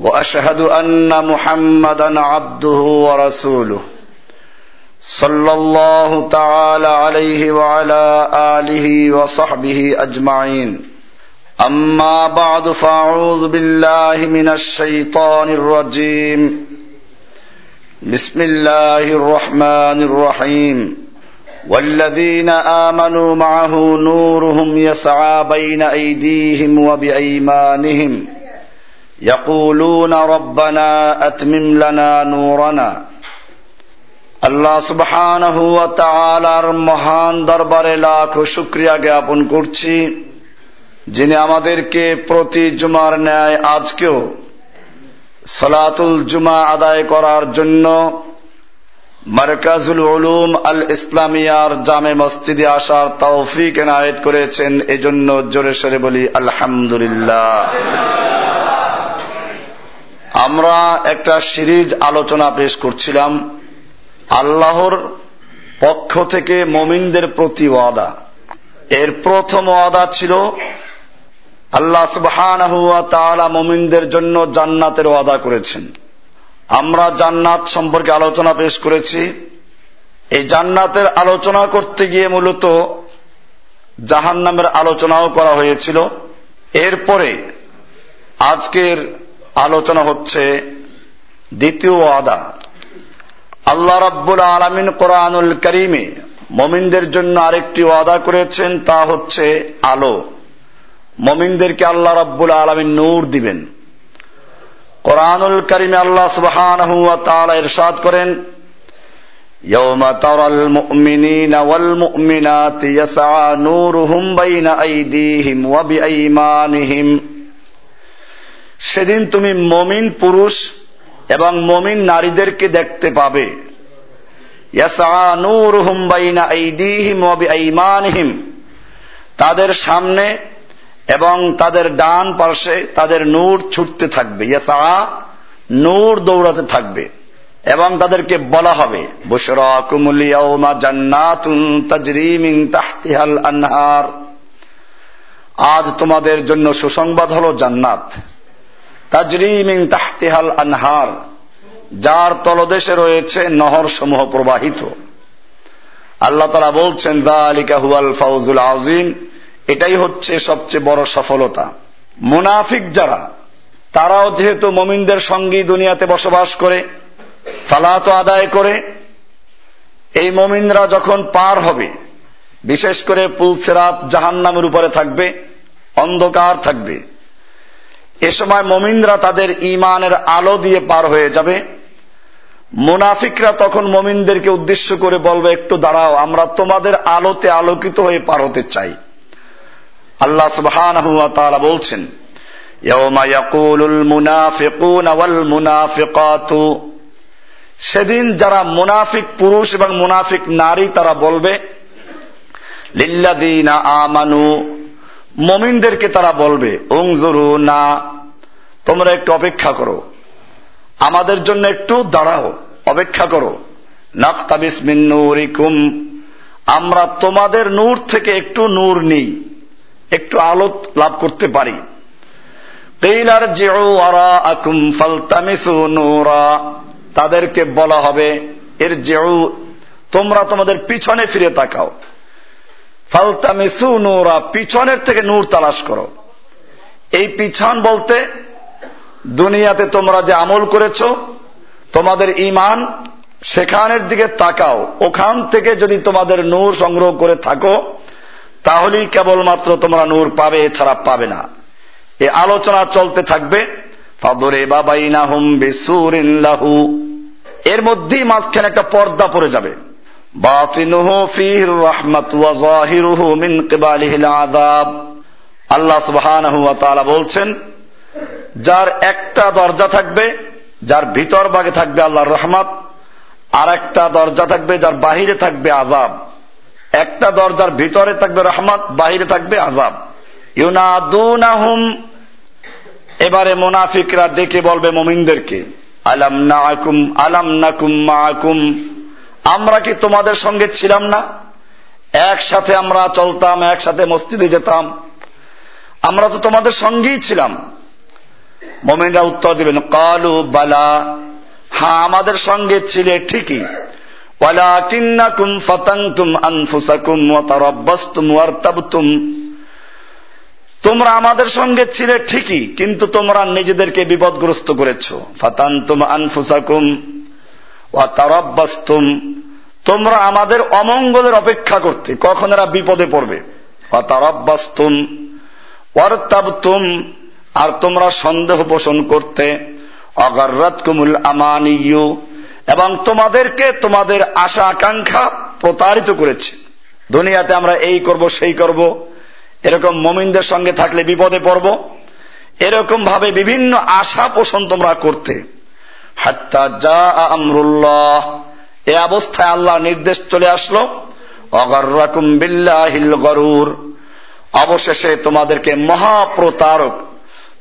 وأشهد أن محمدا عبده ورسوله صلى الله تعالى عليه وعلى آله وصحبه أجمعين. أما بعد فأعوذ بالله من الشيطان الرجيم. بسم الله الرحمن الرحيم. والذين آمنوا معه نورهم يسعى بين أيديهم وبأيمانهم. يقولون ربنا اتمم لنا نورنا আল্লাহ সুবহানাহ ওয়া তাআলার মহান দরবারে লাখ শুকরিয়া জ্ঞাপন করছি যিনি আমাদেরকে প্রতি জুমার ন্যায় আজকেও সলাতুল জুমা আদায় করার জন্য মার্কাজুল উলুম আল ইসলামিয়ার জামে মসজিদে আসার তৌফিক এনায়েত করেছেন এজন্য জোরে সরে বলি আলহামদুলিল্লাহ আমরা একটা সিরিজ আলোচনা পেশ করছিলাম, আল্লাহর পক্ষ থেকে মমিনদের প্রতি ওয়াদা। এর প্রথম ওয়াদা ছিল, আল্লাহ সুবহান মমিনদের জন্য জান্নাতের ওয়াদা করেছেন। আমরা জান্নাত সম্পর্কে আলোচনা পেশ করেছি। এই জান্নাতের আলোচনা করতে গিয়ে মূলত জাহান নামের আলোচনাও করা হয়েছিল। এরপরে আজকের আলোচনা হচ্ছে দ্বিতীয় ওয়াদা আল্লাহ রাব্বুল আলমিন কোরআনুল করিমে মমিনদের জন্য আরেকটি ওয়াদা করেছেন তা হচ্ছে আলো মমিনদেরকে আল্লাহ রাব্বুল আলমিন নূর দিবেন কোরআনুল করিমে আল্লাহ সুবহান ইরশাদ করেন يوم ترى المؤمنين والمؤمنات يسعى نورهم بين أيديهم وبأيمانهم সেদিন তুমি মমিন পুরুষ এবং মমিন নারীদেরকে দেখতে পাবে। তাদের সামনে এবং তাদের ডান পার্শ্বে তাদের নূর ছুটতে থাকবে। নূর দৌড়াতে থাকবে এবং তাদেরকে বলা হবে আজ তোমাদের জন্য সুসংবাদ হল জান্নাত। তাজরিমিং তাহতিহাল আনহার, যার তলদেশে রয়েছে নহর সমূহ প্রবাহিত। আল্লাহ তারা বলছেন, দালিকা হুয়াল ফাউজুল আজিম এটাই হচ্ছে সবচেয়ে বড় সফলতা। মুনাফিক যারা, তারাও যেহেতু মমিনদের সঙ্গী দুনিয়াতে বসবাস করে, সালাত আদায় করে, এই মমিনরা যখন পার হবে, বিশেষ করে পুলসেরাত জাহান্নামের উপরে থাকবে, অন্ধকার থাকবে এ সময় মমিনরা তাদের ইমানের আলো দিয়ে পার হয়ে যাবে। মুনাফিকরা তখন মমিনদেরকে উদ্দেশ্য করে বলবে, একটু দাঁড়াও, আমরা তোমাদের আলোতে আলোকিত হয়ে পার হতে চাই। আল্লাহ সুবহান বলছেন সেদিন যারা মুনাফিক পুরুষ এবং মুনাফিক নারী, তারা বলবে লিল্লাদিনা আমানু মমিনদেরকে তারা বলবে, উংজুরু না, তোমরা একটু অপেক্ষা করো। আমাদের জন্য একটু দাঁড়াও, অপেক্ষা করো। নাক্তাবিস মিন্নুরিকুম আমরা তোমাদের নূর থেকে একটু নূর নিই, একটু আলো লাভ করতে পারি। তাদেরকে বলা হবে এর জেউ তোমরা তোমাদের পিছনে ফিরে তাকাও। ফালতামিসু নূরা, পিছনের থেকে নূর তালাশ করো। এই পিছন বলতে, দুনিয়াতে তোমরা যে আমল করেছ, তোমাদের ইমান সেখানের দিকে তাকাও। ওখান থেকে যদি তোমাদের নূর সংগ্রহ করে থাকো, তাহলেই কেবলমাত্র তোমরা নূর পাবে, এছাড়া পাবে না। এ আলোচনা চলতে থাকবে ফাদরে বাবাইনা হুম বিসুরিল্লাহু এর মধ্যেই মাঝখানে একটা পর্দা পড়ে যাবে। ফিহির রাহমাত ওয়া যাহিরুহু মিন কিবালিহিল আযাব। আল্লাহ সুবহানাহু ওয়া তাআলা বলছেন, যার একটা দরজা থাকবে, যার ভিতর ভাগে থাকবে আল্লাহর রহমত আর একটা দরজা থাকবে যার বাহিরে থাকবে আজাব একটা দরজার ভিতরে থাকবে রহমত, বাহিরে থাকবে আজাব ইউনাদুনাহুম, এবারে মোনাফিকরা ডেকে বলবে মমিনদেরকে, আলাম নাকুম আলাম নাকুম মাকুম আমরা কি তোমাদের সঙ্গে ছিলাম না? একসাথে আমরা চলতাম, একসাথে মসজিদে যেতাম। আমরা তো তোমাদের সঙ্গেই ছিলাম। মমিনরা উত্তর দিবেন কালু বালা। হ্যাঁ আমাদের সঙ্গে ছিলে ঠিকই। আনফুসাকুম তোমরা আমাদের সঙ্গে ছিলে ঠিকই, কিন্তু তোমরা নিজেদেরকে বিপদগ্রস্ত করেছ। ফাতান্তুম আনফুসাকুম। ওয়া তারাব্বাসতুম তোমরা আমাদের অমঙ্গলের অপেক্ষা করতে, কখন এরা বিপদে পড়বে? ওয়া তারাব্বাসতুম ওয়ারতাবতুম, আর তোমরা সন্দেহ পোষণ করতে অগর্রত কুমুল আমানিয়ু এবং তোমাদেরকে তোমাদের আশা আকাঙ্ক্ষা প্রতারিত করেছে। দুনিয়াতে আমরা এই করব, সেই করব, এরকম মমিনদের সঙ্গে থাকলে বিপদে পড়ব এরকম ভাবে বিভিন্ন আশা পোষণ তোমরা করতে। হাত্তা যা আমরুল্লাহ। এ অবস্থায় আল্লাহ নির্দেশ চলে আসলো অগর্রাকুম বিল্লাহিল গরুর। অবশেষে তোমাদেরকে মহাপ্রতারক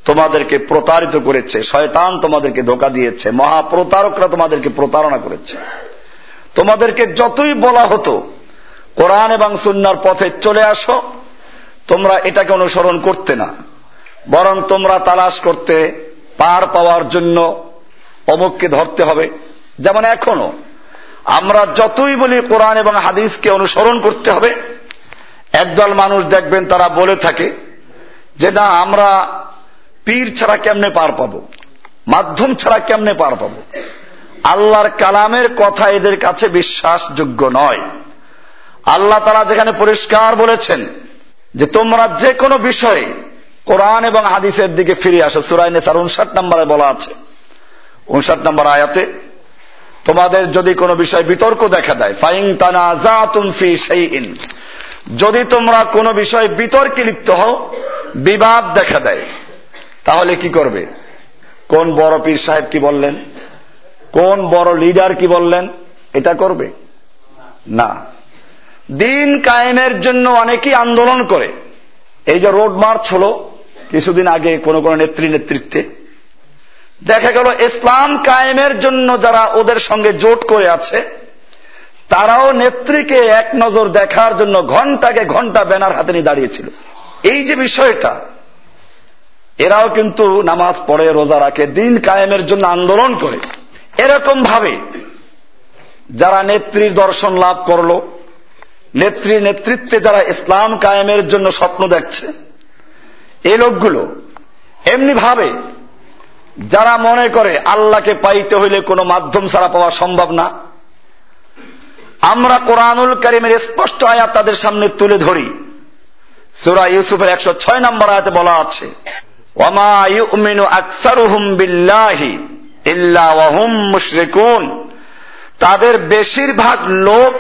তোমাদেরকে প্রতারিত করেছে, শয়তান তোমাদেরকে ধোকা দিয়েছে, মহাপ্রতারকরা তোমাদেরকে প্রতারণা করেছে। তোমাদেরকে যতই বলা হতো, কোরআন এবং সুন্নার পথে চলে আসো, তোমরা এটাকে অনুসরণ করতে না, বরং তোমরা তালাশ করতে পার পাওয়ার জন্য অমুককে ধরতে হবে। যেমন এখনও আমরা যতই বলি কোরআন এবং হাদিসকে অনুসরণ করতে হবে, একদল মানুষ দেখবেন তারা বলে থাকে যে, না, আমরা পীর ছাড়া কেমনে পার পাব? মাধ্যম ছাড়া কেমনে পার পাব? আল্লাহর কালামের কথা এদের কাছে বিশ্বাসযোগ্য নয়। আল্লাহ তারা যেখানে পরিষ্কার বলেছেন যে, তোমরা যে কোনো বিষয়ে কোরআন এবং হাদিসের দিকে ফিরে আসো। সুরাইনে তার উনষাট নম্বরে বলা আছে। উনষাট নম্বর আয়াতে, তোমাদের যদি কোনো বিষয় বিতর্ক দেখা দেয় ফাইং তানা যা তুমফি সেই ইন যদি তোমরা কোনো বিষয়ে বিতর্কে লিপ্ত হও, বিবাদ দেখা দেয়, তাহলে কি করবে? কোন বড় পীর সাহেব কি বললেন? কোন বড় লিডার কি বললেন? এটা করবে? না। দিন কায়েমের জন্য অনেকেই আন্দোলন করে। এই যে রোড মার্চ হলো, কিছুদিন আগে কোন কোন নেত্রী নেতৃত্বে দেখা গেল ইসলাম কায়েমের জন্য যারা ওদের সঙ্গে জোট করে আছে, তারাও নেত্রীকে এক নজর দেখার জন্য ঘন্টাকে ঘণ্টা ব্যানার হাতে নিয়ে দাঁড়িয়েছিল। এই যে বিষয়টা, এরাও কিন্তু নামাজ পড়ে, রোজা রাখে, দিন কায়েমের জন্য আন্দোলন করে। এরকম ভাবে যারা নেত্রীর দর্শন লাভ করল, নেত্রী নেতৃত্বে যারা ইসলাম কায়েমের জন্য স্বপ্ন দেখছে এই লোকগুলো এমনি ভাবে যারা মনে করে আল্লাহকে পাইতে হইলে কোনো মাধ্যম ছাড়া পাওয়া সম্ভব না, আমরা কোরআনুল করিমের স্পষ্ট আয়াত তাদের সামনে তুলে ধরি। সুরা ইউসুফের একশো ছয় নম্বর আয়াতে বলা আছে বিল্লাহি তাদের বেশিরভাগ লোক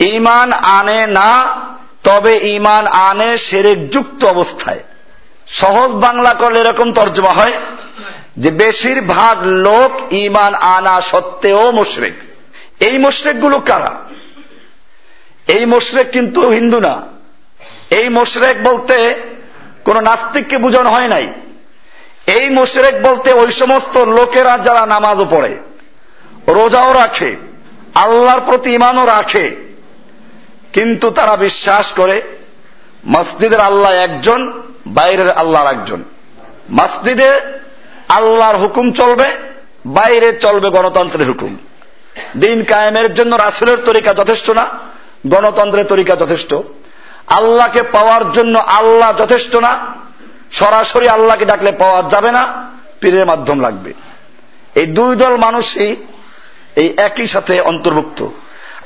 ইমান আনে না, তবে ইমান আনে সেরেক যুক্ত অবস্থায়। সহজ বাংলা করলে এরকম তর্জমা হয়। যে বেশিরভাগ লোক ইমান আনা সত্ত্বেও মুশরেক। এই মোশরেকগুলো কারা? এই মোশরেক কিন্তু হিন্দু না। এই মোশরেক বলতে কোন নাস্তিককে বুঝানো হয় নাই। এই মোশরেক বলতে ওই সমস্ত লোকেরা যারা নামাজও পড়ে, রোজাও রাখে, আল্লাহর প্রতি ইমানও রাখে। কিন্তু তারা বিশ্বাস করে মসজিদের আল্লাহ একজন, বাইরের আল্লাহর একজন মসজিদে আল্লাহর হুকুম চলবে, বাইরে চলবে গণতন্ত্রের হুকুম। দিন কায়েমের জন্য রাসুলের তরিকা যথেষ্ট না, গণতন্ত্রের তরিকা যথেষ্ট। আল্লাহকে পাওয়ার জন্য আল্লাহ যথেষ্ট না, সরাসরি আল্লাহকে ডাকলে পাওয়া যাবে না, পীরের মাধ্যম লাগবে। এই দুই দল মানুষই এই একই সাথে অন্তর্ভুক্ত।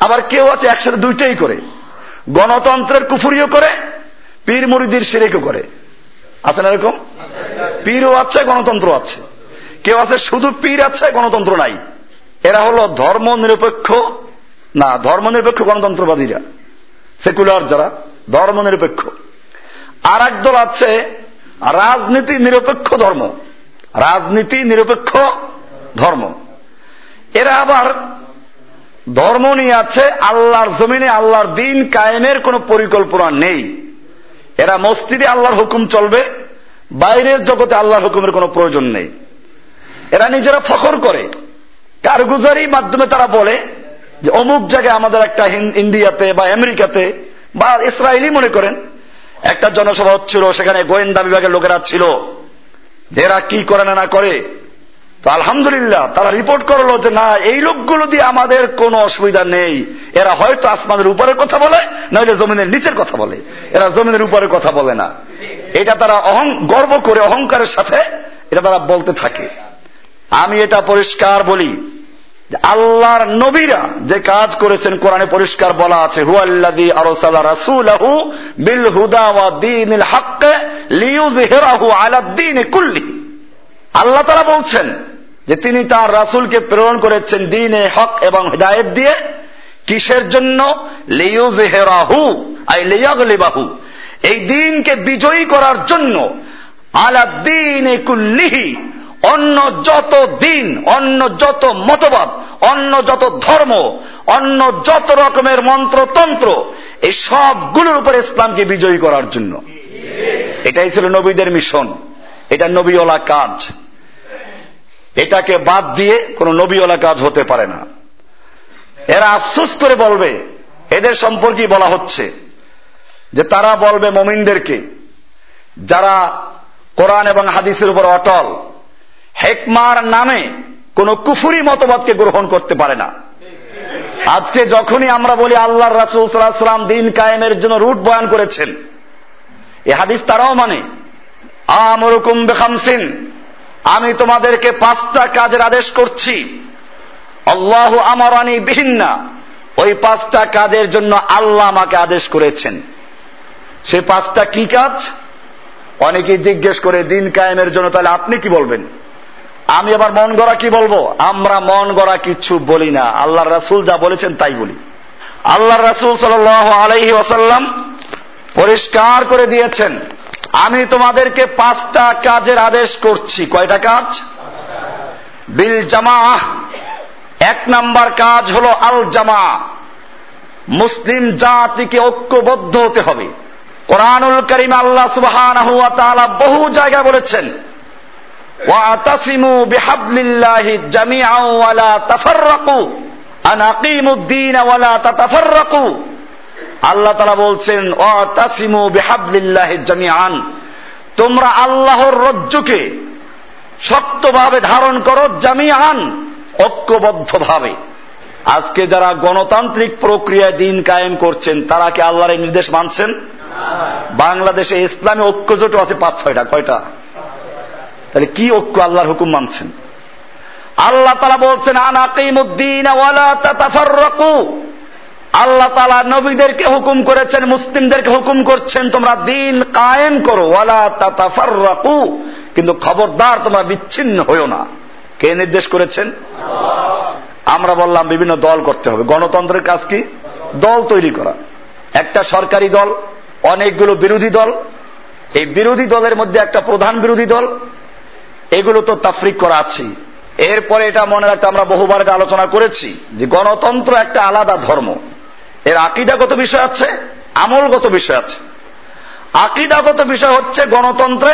আবার কেউ আছে একসাথে দুইটাই করে। গণতন্ত্রের কুফুরিও করে, পীর মুরিদির সিরেকও করে। না এরকম? পীরও আছে গণতন্ত্র আছে। কেউ আছে, শুধু পীর আছে, গণতন্ত্র নাই। এরা হলো ধর্ম নিরপেক্ষ না ধর্ম নিরপেক্ষ গণতন্ত্রবাদীরা। সেকুলার যারা ধর্ম নিরপেক্ষ আর দল আছে, রাজনীতি নিরপেক্ষ ধর্ম। রাজনীতি নিরপেক্ষ ধর্ম। এরা আবার ধর্ম নিয়ে আছে, আল্লাহর জমিনে আল্লাহর দিন কায়েমের কোন পরিকল্পনা নেই। এরা মসজিদে আল্লাহর হুকুম চলবে বাইরের জগতে আল্লাহর হুকুমের কোনো প্রয়োজন নেই। এরা নিজেরা ফখর করে। কারগুজারি মাধ্যমে তারা বলে যে, অমুক জায়গায় আমাদের একটা ইন্ডিয়াতে বা আমেরিকাতে বা ইসরায়েলি মনে করেন, একটা জনসভা হচ্ছিল, সেখানে গোয়েন্দা বিভাগের লোকেরা ছিল। যে এরা কি করে না না করে তো আলহামদুলিল্লাহ, তারা রিপোর্ট করল যে না, এই লোকগুলো দিয়ে আমাদের কোনো অসুবিধা নেই। এরা হয়তো আসমানের উপরের কথা বলে, নইলে জমিনের নিচের কথা বলে। এরা জমিনের উপরের কথা বলে না। এটা তারা অহং, গর্ব করে অহংকারের সাথে এটা তারা বলতে থাকে। আমি এটা পরিষ্কার বলি আল্লাহর নবীরা যে কাজ করেছেন কোরআনে পরিষ্কার বলা আছে বিল কুল্লি আল্লাহ তারা বলছেন যে তিনি তার রাসূলকে প্রেরণ করেছেন দ্বীনে হক এবং হিদায়াত দিয়ে কিসের জন্য? লিইয়ুযহিরাহু আই লিয়াগলিবাহু। এই দিনকে বিজয়ী করার জন্য আলা কুল্লিহি অন্য যত দিন অন্য যত মতবাদ অন্য যত ধর্ম অন্য যত রকমের মন্ত্রতন্ত্র এই সবগুলোর উপর ইসলামকে বিজয়ী করার জন্য। এটাই ছিল নবীদের মিশন। এটা নবীওয়ালা কাজ। এটাকে বাদ দিয়ে কোন নবীওয়ালা কাজ হতে পারে না। এরা আফসোস করে বলবে, এদের সম্পর্কেই বলা হচ্ছে যে তারা বলবে মমিনদেরকে, যারা কোরআন এবং হাদিসের উপর অটল, হেকমার নামে কোন কুফুরি মতবাদকে গ্রহণ করতে পারে না। আজকে যখনই আমরা বলি আল্লাহ রাসুল সাল্লাম দিন কায়েমের জন্য রুট বয়ান করেছেন, এ হাদিস তারাও মানে আমরুকুম বেখামসিন আমি তোমাদেরকে পাঁচটা কাজের আদেশ করছি। আল্লাহ আমারানি বিহিন্না। ওই পাঁচটা কাজের জন্য আল্লাহ আমাকে আদেশ করেছেন। সে পাঁচটা কি কাজ? অনেকেই জিজ্ঞেস করে, দিন কায়েমের জন্য তাহলে আপনি কি বলবেন? আমি আবার মন গড়া কি বলব? আমরা মন গড়া কিচ্ছু বলি না। আল্লাহ রাসুল যা বলেছেন তাই বলি। আল্লাহ রাসুল সাল আলাইহি ওসাল্লাম পরিষ্কার করে দিয়েছেন। আমি তোমাদেরকে পাঁচটা কাজের আদেশ করছি। কয়টা কাজ? বিল জামা এক নাম্বার কাজ হল আল জামা। মুসলিম জাতিকে ঐক্যবদ্ধ হতে হবে। কোরআনুল করিম আল্লাহ সুবহান বহু জায়গায় বলেছেন ওয়াতাসিমু জামিআ তাফর তাফাররাকু। আর আকিমুদ্দিন ওয়ালা আল্লাহ তালা বলছেন জামিআন। তোমরা আল্লাহর রজ্জুকে শক্তভাবে ধারণ করো জামিআন, ঐক্যবদ্ধভাবে। আজকে যারা গণতান্ত্রিক প্রক্রিয়ায় দিন কায়েম করছেন, তারা কি আল্লাহর এই নির্দেশ মানছেন? বাংলাদেশে ইসলামী ঐক্য জোট আছে পাঁচ, ছয়টা, কয়টা? তাহলে কি ঐক্য আল্লাহর হুকুম মানছেন? আল্লাহ তালা বলছেন আনাকিমুদ্দিন আল্লাহ তালা নবীদেরকে হুকুম করেছেন, মুসলিমদেরকে হুকুম করছেন, তোমরা দিন কায়েম করো, ওয়ালা কিন্তু খবরদার তোমরা বিচ্ছিন্ন হইও না। কে নির্দেশ করেছেন? আমরা বললাম বিভিন্ন দল করতে হবে। গণতন্ত্রের কাজ কি? দল তৈরি করা। একটা সরকারি দল, অনেকগুলো বিরোধী দল। এই বিরোধী দলের মধ্যে একটা প্রধান বিরোধী দল। এগুলো তো তাফরিক করা আছে। এরপরে এটা মনে রাখতে আমরা বহুবার আলোচনা করেছি যে গণতন্ত্র একটা আলাদা ধর্ম। এর আকিদাগত বিষয় আছে, আমলগত বিষয় আছে। আকিদাগত বিষয় হচ্ছে গণতন্ত্রে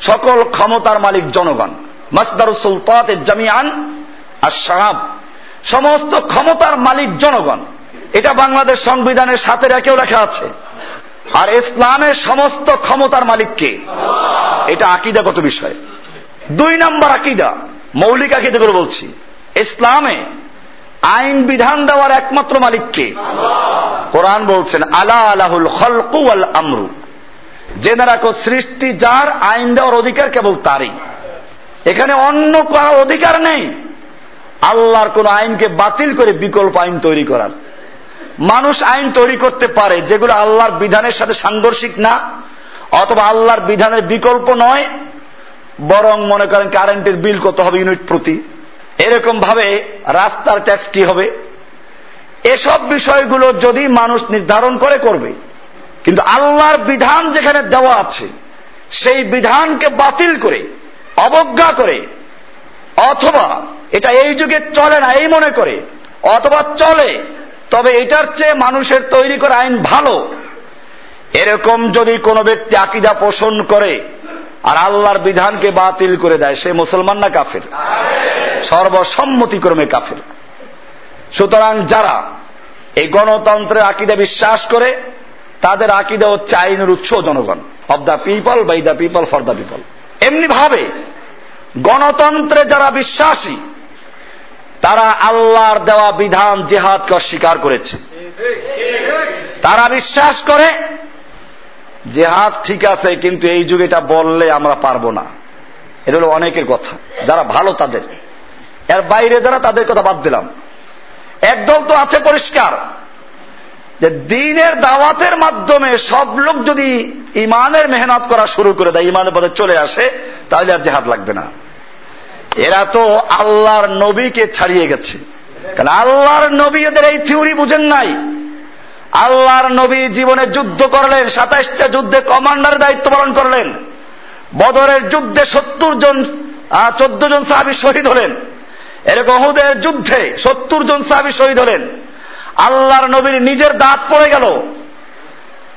সকল ক্ষমতার মালিক জনগণ। মাসদার সুলতাত জামিয়ান আর সাহাব সমস্ত ক্ষমতার মালিক জনগণ। এটা বাংলাদেশ সংবিধানের সাথে রেখেও লেখা আছে। আর ইসলামের সমস্ত ক্ষমতার মালিককে এটা আকিদাগত বিষয়। দুই নম্বর আকিদা, মৌলিক আকিদা করে বলছি। ইসলামে আইন বিধান দেওয়ার একমাত্র মালিককে। কোরআন বলছেন আলা আলাহুল খলকু আল আমরু। জেনে রাখো সৃষ্টি যার আইন দেওয়ার অধিকার কেবল তারই। এখানে অন্য কারও অধিকার নেই। আল্লাহর কোন আইনকে বাতিল করে বিকল্প আইন তৈরি করার। মানুষ আইন তৈরি করতে পারে যেগুলো আল্লাহর বিধানের সাথে সাংঘর্ষিক না অথবা আল্লাহর বিধানের বিকল্প নয় বরং মনে করেন কারেন্টের বিল কত হবে ইউনিট প্রতি। এরকম ভাবে রাস্তার ট্যাক্স কি হবে? এসব বিষয়গুলো যদি মানুষ নির্ধারণ করে, করবে। কিন্তু আল্লাহর বিধান যেখানে দেওয়া আছে, সেই বিধানকে বাতিল করে, অবজ্ঞা করে, অথবা এটা এই যুগে চলে না, এই মনে করে, অথবা চলে, তবে এটার চেয়ে মানুষের তৈরি করা আইন ভালো। এরকম যদি কোনো ব্যক্তি আকিদা পোষণ করে আর আল্লাহর বিধানকে বাতিল করে দেয় সে মুসলমান না কাফের? সর্বসম্মতিক্রমে কাফের। সুতরাং যারা এই গণতন্ত্রের আকিদা বিশ্বাস করে, তাদের আকিদা হচ্ছে আইনের উৎস জনগণ। Of the people by the people for the people এমনি ভাবে গণতন্ত্রে যারা বিশ্বাসী, তারা আল্লাহর দেওয়া বিধান জেহাদকে অস্বীকার করেছে। তারা বিশ্বাস করে জেহাদ ঠিক আছে, কিন্তু এই যুগে এটা বললে আমরা পারব না। এটা হলো অনেকের কথা। যারা ভালো তাদের। এর বাইরে যারা তাদের কথা বাদ দিলাম। একদল তো আছে পরিষ্কার। যে দিনের দাওয়াতের মাধ্যমে সব লোক যদি ইমানের মেহনত করা শুরু করে দেয়, ইমানের পথে চলে আসে, তাহলে আর জেহাদ লাগবে না। এরা তো আল্লাহর নবীকে ছাড়িয়ে গেছে। কারণ আল্লাহর নবী এদের এই থিওরি বুঝেন নাই। আল্লাহর নবী জীবনে যুদ্ধ করলেন, সাতাইশটা যুদ্ধে কমান্ডার দায়িত্ব পালন করলেন। বদরের যুদ্ধে সত্তর জন চোদ্দ জন সাহাবি শহীদ হলেন। এরকম অহুদের যুদ্ধে সত্তর জন সাহাবি শহীদ হলেন। আল্লাহর নবীর নিজের দাঁত পড়ে গেল।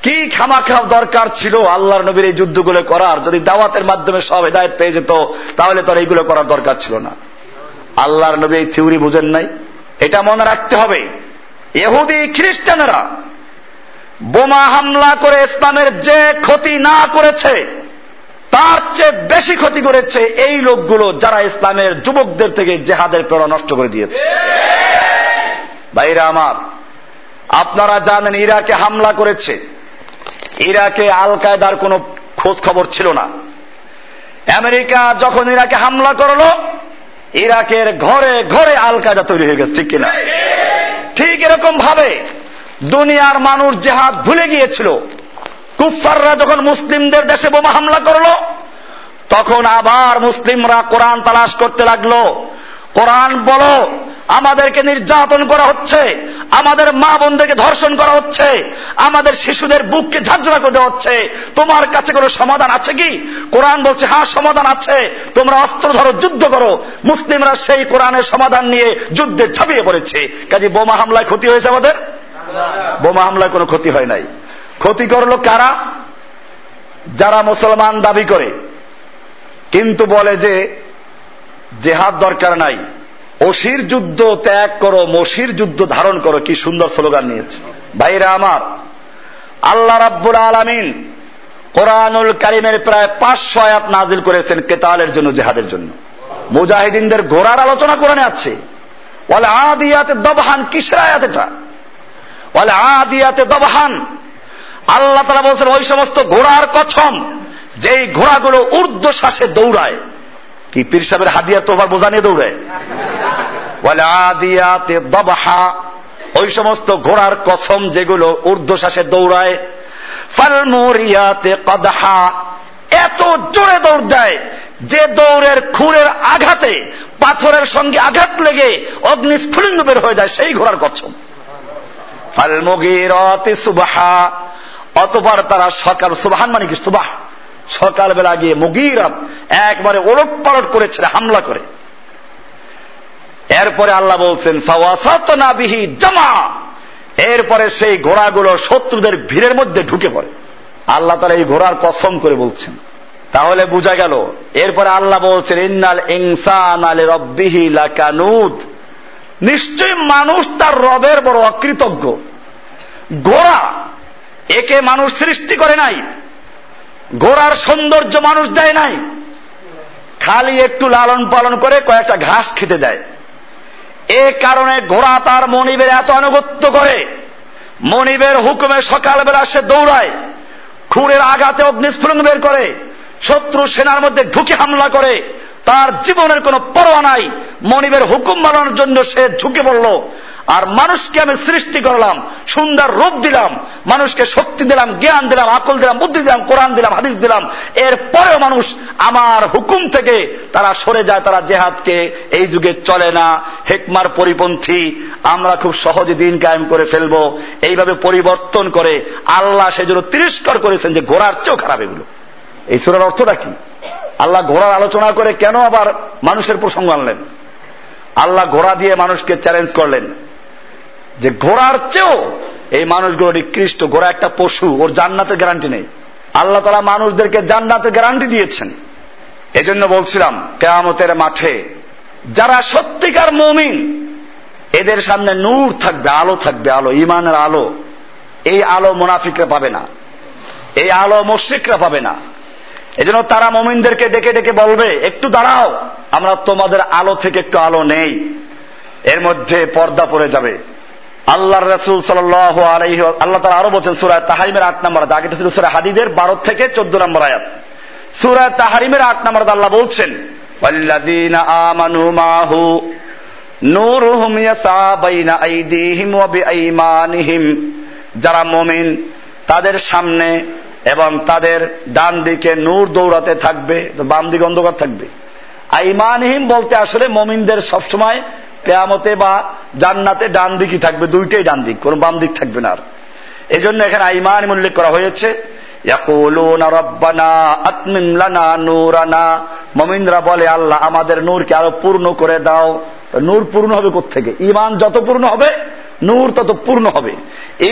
কি খামাখা দরকার ছিল আল্লাহর নবীর এই যুদ্ধগুলো করার? যদি দাওয়াতের মাধ্যমে সব হেদায়ত পেয়ে যেত, তাহলে তোর এইগুলো করার দরকার ছিল না। আল্লাহর নবী এই থিওরি বুঝেন নাই। এটা মনে রাখতে হবে। এহুদি খ্রিস্টানেরা বোমা হামলা করে ইসলামের যে ক্ষতি না করেছে, তার চেয়ে বেশি ক্ষতি করেছে এই লোকগুলো যারা ইসলামের যুবকদের থেকে জেহাদের প্রেরণা নষ্ট করে দিয়েছে। ভাইরা আমার, আপনারা জানেন ইরাকে হামলা করেছে। ইরাকে আল কায়দার কোন খোঁজ খবর ছিল না। আমেরিকা যখন ইরাকে হামলা করল, ইরাকের ঘরে ঘরে আল কায়দা তৈরি হয়ে গেছে, ঠিক কিনা? ঠিক এরকম ভাবে দুনিয়ার মানুষ জেহাদ ভুলে গিয়েছিল। কুফাররা যখন মুসলিমদের দেশে বোমা হামলা করল, তখন আবার মুসলিমরা কোরআন তালাশ করতে লাগল। কোরআন বলো আমাদেরকে নির্যাতন করা হচ্ছে, আমাদের মা বোনদেরকে ধর্ষণ করা হচ্ছে, আমাদের শিশুদের বুককে ঝাঁঝরা করে দেওয়া হচ্ছে। তোমার কাছে কোনো সমাধান আছে কি? কোরআন বলছে হ্যাঁ সমাধান আছে। তোমরা অস্ত্র ধরো, যুদ্ধ করো। মুসলিমরা সেই কোরআনের সমাধান নিয়ে যুদ্ধে ঝাঁপিয়ে পড়েছে। কাজে বোমা হামলায় ক্ষতি হয়েছে আমাদের? বোমা হামলায় কোনো ক্ষতি হয় নাই। ক্ষতি করল কারা? যারা মুসলমান দাবি করে। কিন্তু বলে যে, জেহাদ দরকার নাই। অসির যুদ্ধ ত্যাগ করো, মসির যুদ্ধ ধারণ করো, কি সুন্দর স্লোগান নিয়েছে। ভাইরা আমার, আল্লাহ রাব্বুল আলমিন কোরআনুল কারিমের প্রায় পাঁচশো আয়াত নাজিল করেছেন কেতালের জন্য, জেহাদের জন্য। মুজাহিদিনদের ঘোড়ার আলোচনা করে আছে। বলে আদিয়াতে দবহান, কিসের আয়াত এটা? বলে আদিয়াতে দবহান। আল্লাহ তারা বলছেন, ওই সমস্ত ঘোড়ার কছম, যেই ঘোড়াগুলো ঊর্ধ্ব শ্বাসে দৌড়ায়। কি পীর সাহেবের হাদিয়ার তোবার বোঝা নিয়ে দৌড়ায়? আদিয়াতে ওই সমস্ত ঘোড়ার কসম যেগুলো ঊর্ধ্বশ্বাসে দৌড়ায়, ফালমুরিয়াতে কদহা, এত জোরে দৌড় দেয় যে দৌড়ের খুরের আঘাতে, পাথরের সঙ্গে আঘাত লেগে অগ্নিস্ফুলিঙ্গ বের হয়ে যায় সেই ঘোড়ার কসম। ফালমুগিরতে সুবাহা, অতবার তারা সকাল, সুবাহান মানে কি সুবাহ? সকালবেলা গিয়ে মুগিরাত একবারে ওলট পালট করেছে হামলা করে। এরপরে আল্লাহ বলছেন বিহি জামা। এরপরে সেই ঘোড়াগুলো শত্রুদের ভিড়ের মধ্যে ঢুকে পড়ে। আল্লাহ তারা এই ঘোড়ার কসম করে বলছেন। তাহলে বোঝা গেল, এরপরে আল্লাহ বলছেন, ইন্নাল ইনসান আলে রব্বিহি লাকানুদ। নিশ্চয়ই মানুষ তার রবের বড় অকৃতজ্ঞ। ঘোড়া একে মানুষ সৃষ্টি করে নাই। ঘোড়ার সৌন্দর্য মানুষ দেয় নাই। খালি একটু লালন পালন করে কয়েকটা ঘাস খেতে দেয়। এ কারণে ঘোড়া তার মনিবের এত আনুগত্য করে। মনিবের হুকুমে সকালবেলা সে দৌড়ায় খুঁড়ের আঘাতে অগ্নিস্ফুলন বের করে, শত্রু সেনার মধ্যে ঢুকে হামলা করে, তার জীবনের কোনো পরোয়া নাই। মনিবের হুকুম মানানোর জন্য সে ঝুঁকে পড়ল। আর মানুষকে আমি সৃষ্টি করলাম, সুন্দর রূপ দিলাম, মানুষকে শক্তি দিলাম, জ্ঞান দিলাম, আকল দিলাম, বুদ্ধি দিলাম, কোরআন দিলাম, হাদিস দিলাম। এর পরেও মানুষ আমার হুকুম থেকে তারা সরে যায়, তারা জেহাদকে এই যুগে চলে না। হেকমার পরিপন্থী, আমরা খুব সহজে দিন কায়েম করে ফেলব। এইভাবে পরিবর্তন করে আল্লাহ সেজন্য তিরস্কার করেছেন যে ঘোড়ার চেয়েও খারাপ এগুলো। এই সুরার অর্থটা কি? আল্লাহ ঘোড়ার আলোচনা করে কেন আবার মানুষের প্রসঙ্গ আনলেন? আল্লাহ ঘোড়া দিয়ে মানুষকে চ্যালেঞ্জ করলেন। যে ঘোড়ার চেয়েও এই মানুষগুলো নিকৃষ্ট। ঘোড়া একটা পশু, ওর জান্নাতের গ্যারান্টি নেই। আল্লাহ তালা মানুষদেরকে জান্নাতের গ্যারান্টি দিয়েছেন। এজন্য বলছিলাম, কেয়ামতের মাঠে যারা সত্যিকার মমিন, এদের সামনে নূর থাকবে, আলো থাকবে, আলো ইমানের আলো। এই আলো মোনাফিকরা পাবে না। এই আলো মুশ্রিকরা পাবে না। এজন্য তারা মমিনদেরকে ডেকে ডেকে বলবে, একটু দাঁড়াও, আমরা তোমাদের আলো থেকে একটু আলো নেই। এর মধ্যে পর্দা পড়ে যাবে। আল্লাহর রসুল সাল আলহি আল্লাহ তারা আরও বলছেন সুরায় তাহারিমের আট নম্বর আগে ছিল সুরায় হাদিদের বারো থেকে চোদ্দ নম্বর আয়াত। সুরায় তাহারিমের আট নম্বর আল্লাহ বলছেন মাহু যারা মুমিন, তাদের সামনে এবং তাদের ডান দিকে নূর দৌড়াতে থাকবে, বাম দিকে অন্ধকার থাকবে। আইমানহীন বলতে আসলে মমিনদের সবসময় কেয়ামতে বা জান্নাতে ডান দিকই থাকবে, দুইটাই ডান দিক, কোন বাম দিক থাকবে না আর। এই জন্য এখানে আইমান উল্লেখ করা হয়েছে মমিনরা বলে, আল্লাহ আমাদের নূরকে আরও পূর্ণ করে দাও। নূর পূর্ণ হবে থেকে ইমান যত পূর্ণ হবে, নূর তত পূর্ণ হবে।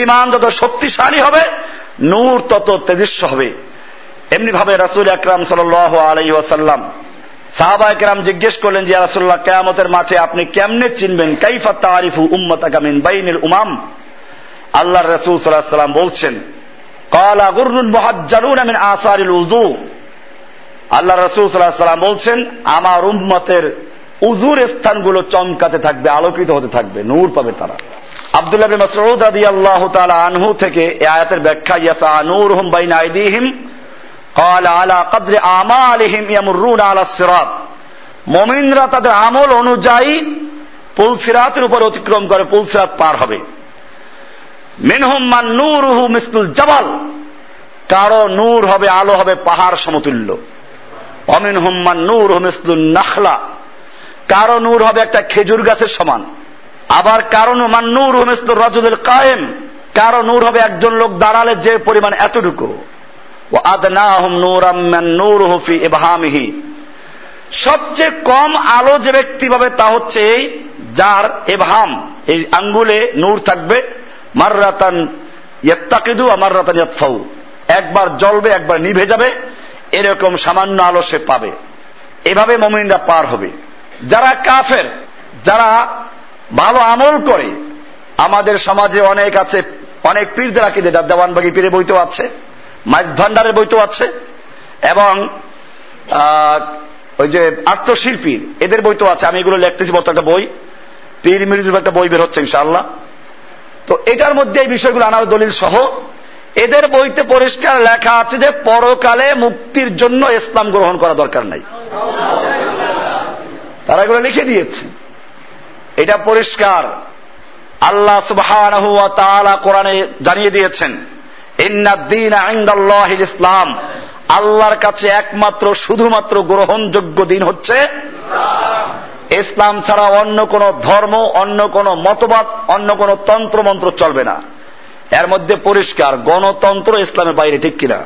ইমান যত শক্তিশালী হবে, নূর তত তেজস্ব হবে। এমনি ভাবে রাসুল আকরাম সাল আলাই ওয়াসাল্লাম সাহাবা একরাম জিজ্ঞেস করলেন যে রাসুল্লাহ কেয়ামতের মাঠে আপনি কেমনে চিনবেন? কাইফা তারিফু উম্মতাকামিন বাইনিল উমাম? আল্লাহ রসুল সাল্লাহ সাল্লাম বলছেন, কলা গুরুন মহাজ্জালুন আমিন আসারিল উজু আল্লাহ রসুল সাল্লাহ সাল্লাম বলছেন, আমার উম্মতের উজুর স্থানগুলো চমকাতে থাকবে, আলোকিত হতে থাকবে, নূর পাবে তারা। আব্দুল্লাহ মাসউদ আল্লাহ তাআলা আনহু থেকে এই আয়াতের ব্যাখ্যা ইয়াসা নূরহুম বাইনা আইদিহিম। قال على قدر اعمالهم يمرون على الصراط মুমিনরা তাদের আমল অনুযায়ী পুলসিরাতের উপর অতিক্রম করে পুলসিরাত পার হবে মিনহুম মান নূরুহু মিসলুল জাবাল কারো নূর হবে আলো হবে পাহাড় সমতুল্য অমিন হুম্মান নূর মিসলুল নাখলা কারো নূর হবে একটা খেজুর গাছের সমান আবার কারো মান নূর মিসলুল রাজুদুল কায়েম কারো নূর হবে একজন লোক দাঁড়ালে যে পরিমাণ এতটুকু ও সবচেয়ে কম আলো যে ব্যক্তি পাবে তা হচ্ছে এই যার এভাম এই আঙ্গুলে নূর থাকবে। মাররাতান ইয়াত্তাকিদু আমাররাতান ইয়াতফাউ। একবার জ্বলবে, একবার নিভে যাবে, এরকম সামান্য আলো সে পাবে। এভাবে মমিনরা পার হবে। যারা কাফের, যারা ভালো আমল করে, আমাদের সমাজে অনেক আছে, অনেক পীরদের আকিদে দেওয়ানবাগি পীরে বইতেও আছে। মাইজ ভান্ডারের বইতেও আছে, এবং ওই যে আত্মশিল্পীর এদের বই তো আছে। আমি এগুলো লিখতেছি বলতে একটা বই। পীর মির্জুর একটা বই বের হচ্ছে, ইনশাআল্লাহ। তো এটার মধ্যে এই বিষয়গুলো আনার দলিল সহ, এদের বইতে পরিষ্কার লেখা আছে যে পরকালে মুক্তির জন্য ইসলাম গ্রহণ করা দরকার নাই। তারা এগুলো লিখে দিয়েছে। এটা পরিষ্কার। আল্লাহ সুবাহ কোরআনে জানিয়ে দিয়েছেন। ইসলাম। আল্লাহর কাছে একমাত্র, শুধুমাত্র গ্রহণযোগ্য দিন হচ্ছে ইসলাম। ছাড়া অন্য কোন ধর্ম, অন্য কোন মতবাদ, অন্য কোন তন্ত্র মন্ত্র চলবে না। এর মধ্যে পরিষ্কার, গণতন্ত্র ইসলামের বাইরে, ঠিক কিনা?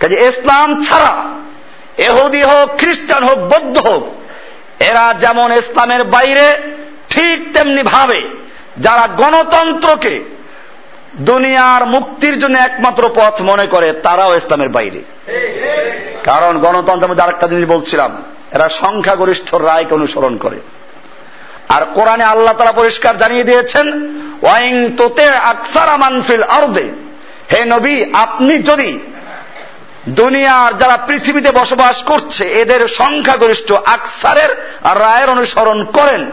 কাজে ইসলাম ছাড়া এহুদি হোক, খ্রিস্টান হোক, বৌদ্ধ হোক, এরা যেমন ইসলামের বাইরে, ঠিক তেমনি ভাবে যারা গণতন্ত্রকে দুনিয়ার মুক্তির জন্য একমাত্র পথ মনে করে তারাও ইসলামের বাইরে। কারণ গণতন্ত্রের মধ্যে আরেকটা জিনিস বলছিলাম, এরা সংখ্যাগরিষ্ঠ রায়কে অনুসরণ করে। আর কোরআনে আল্লাহ তারা পরিষ্কার জানিয়ে দিয়েছেন, ওয়াইং তোতে আকসার মানফিল আর্দে। হে নবী, আপনি যদি দুনিয়ার যারা পৃথিবীতে বসবাস করছে, এদের সংখ্যাগরিষ্ঠ আকসারের রায়ের অনুসরণ করেন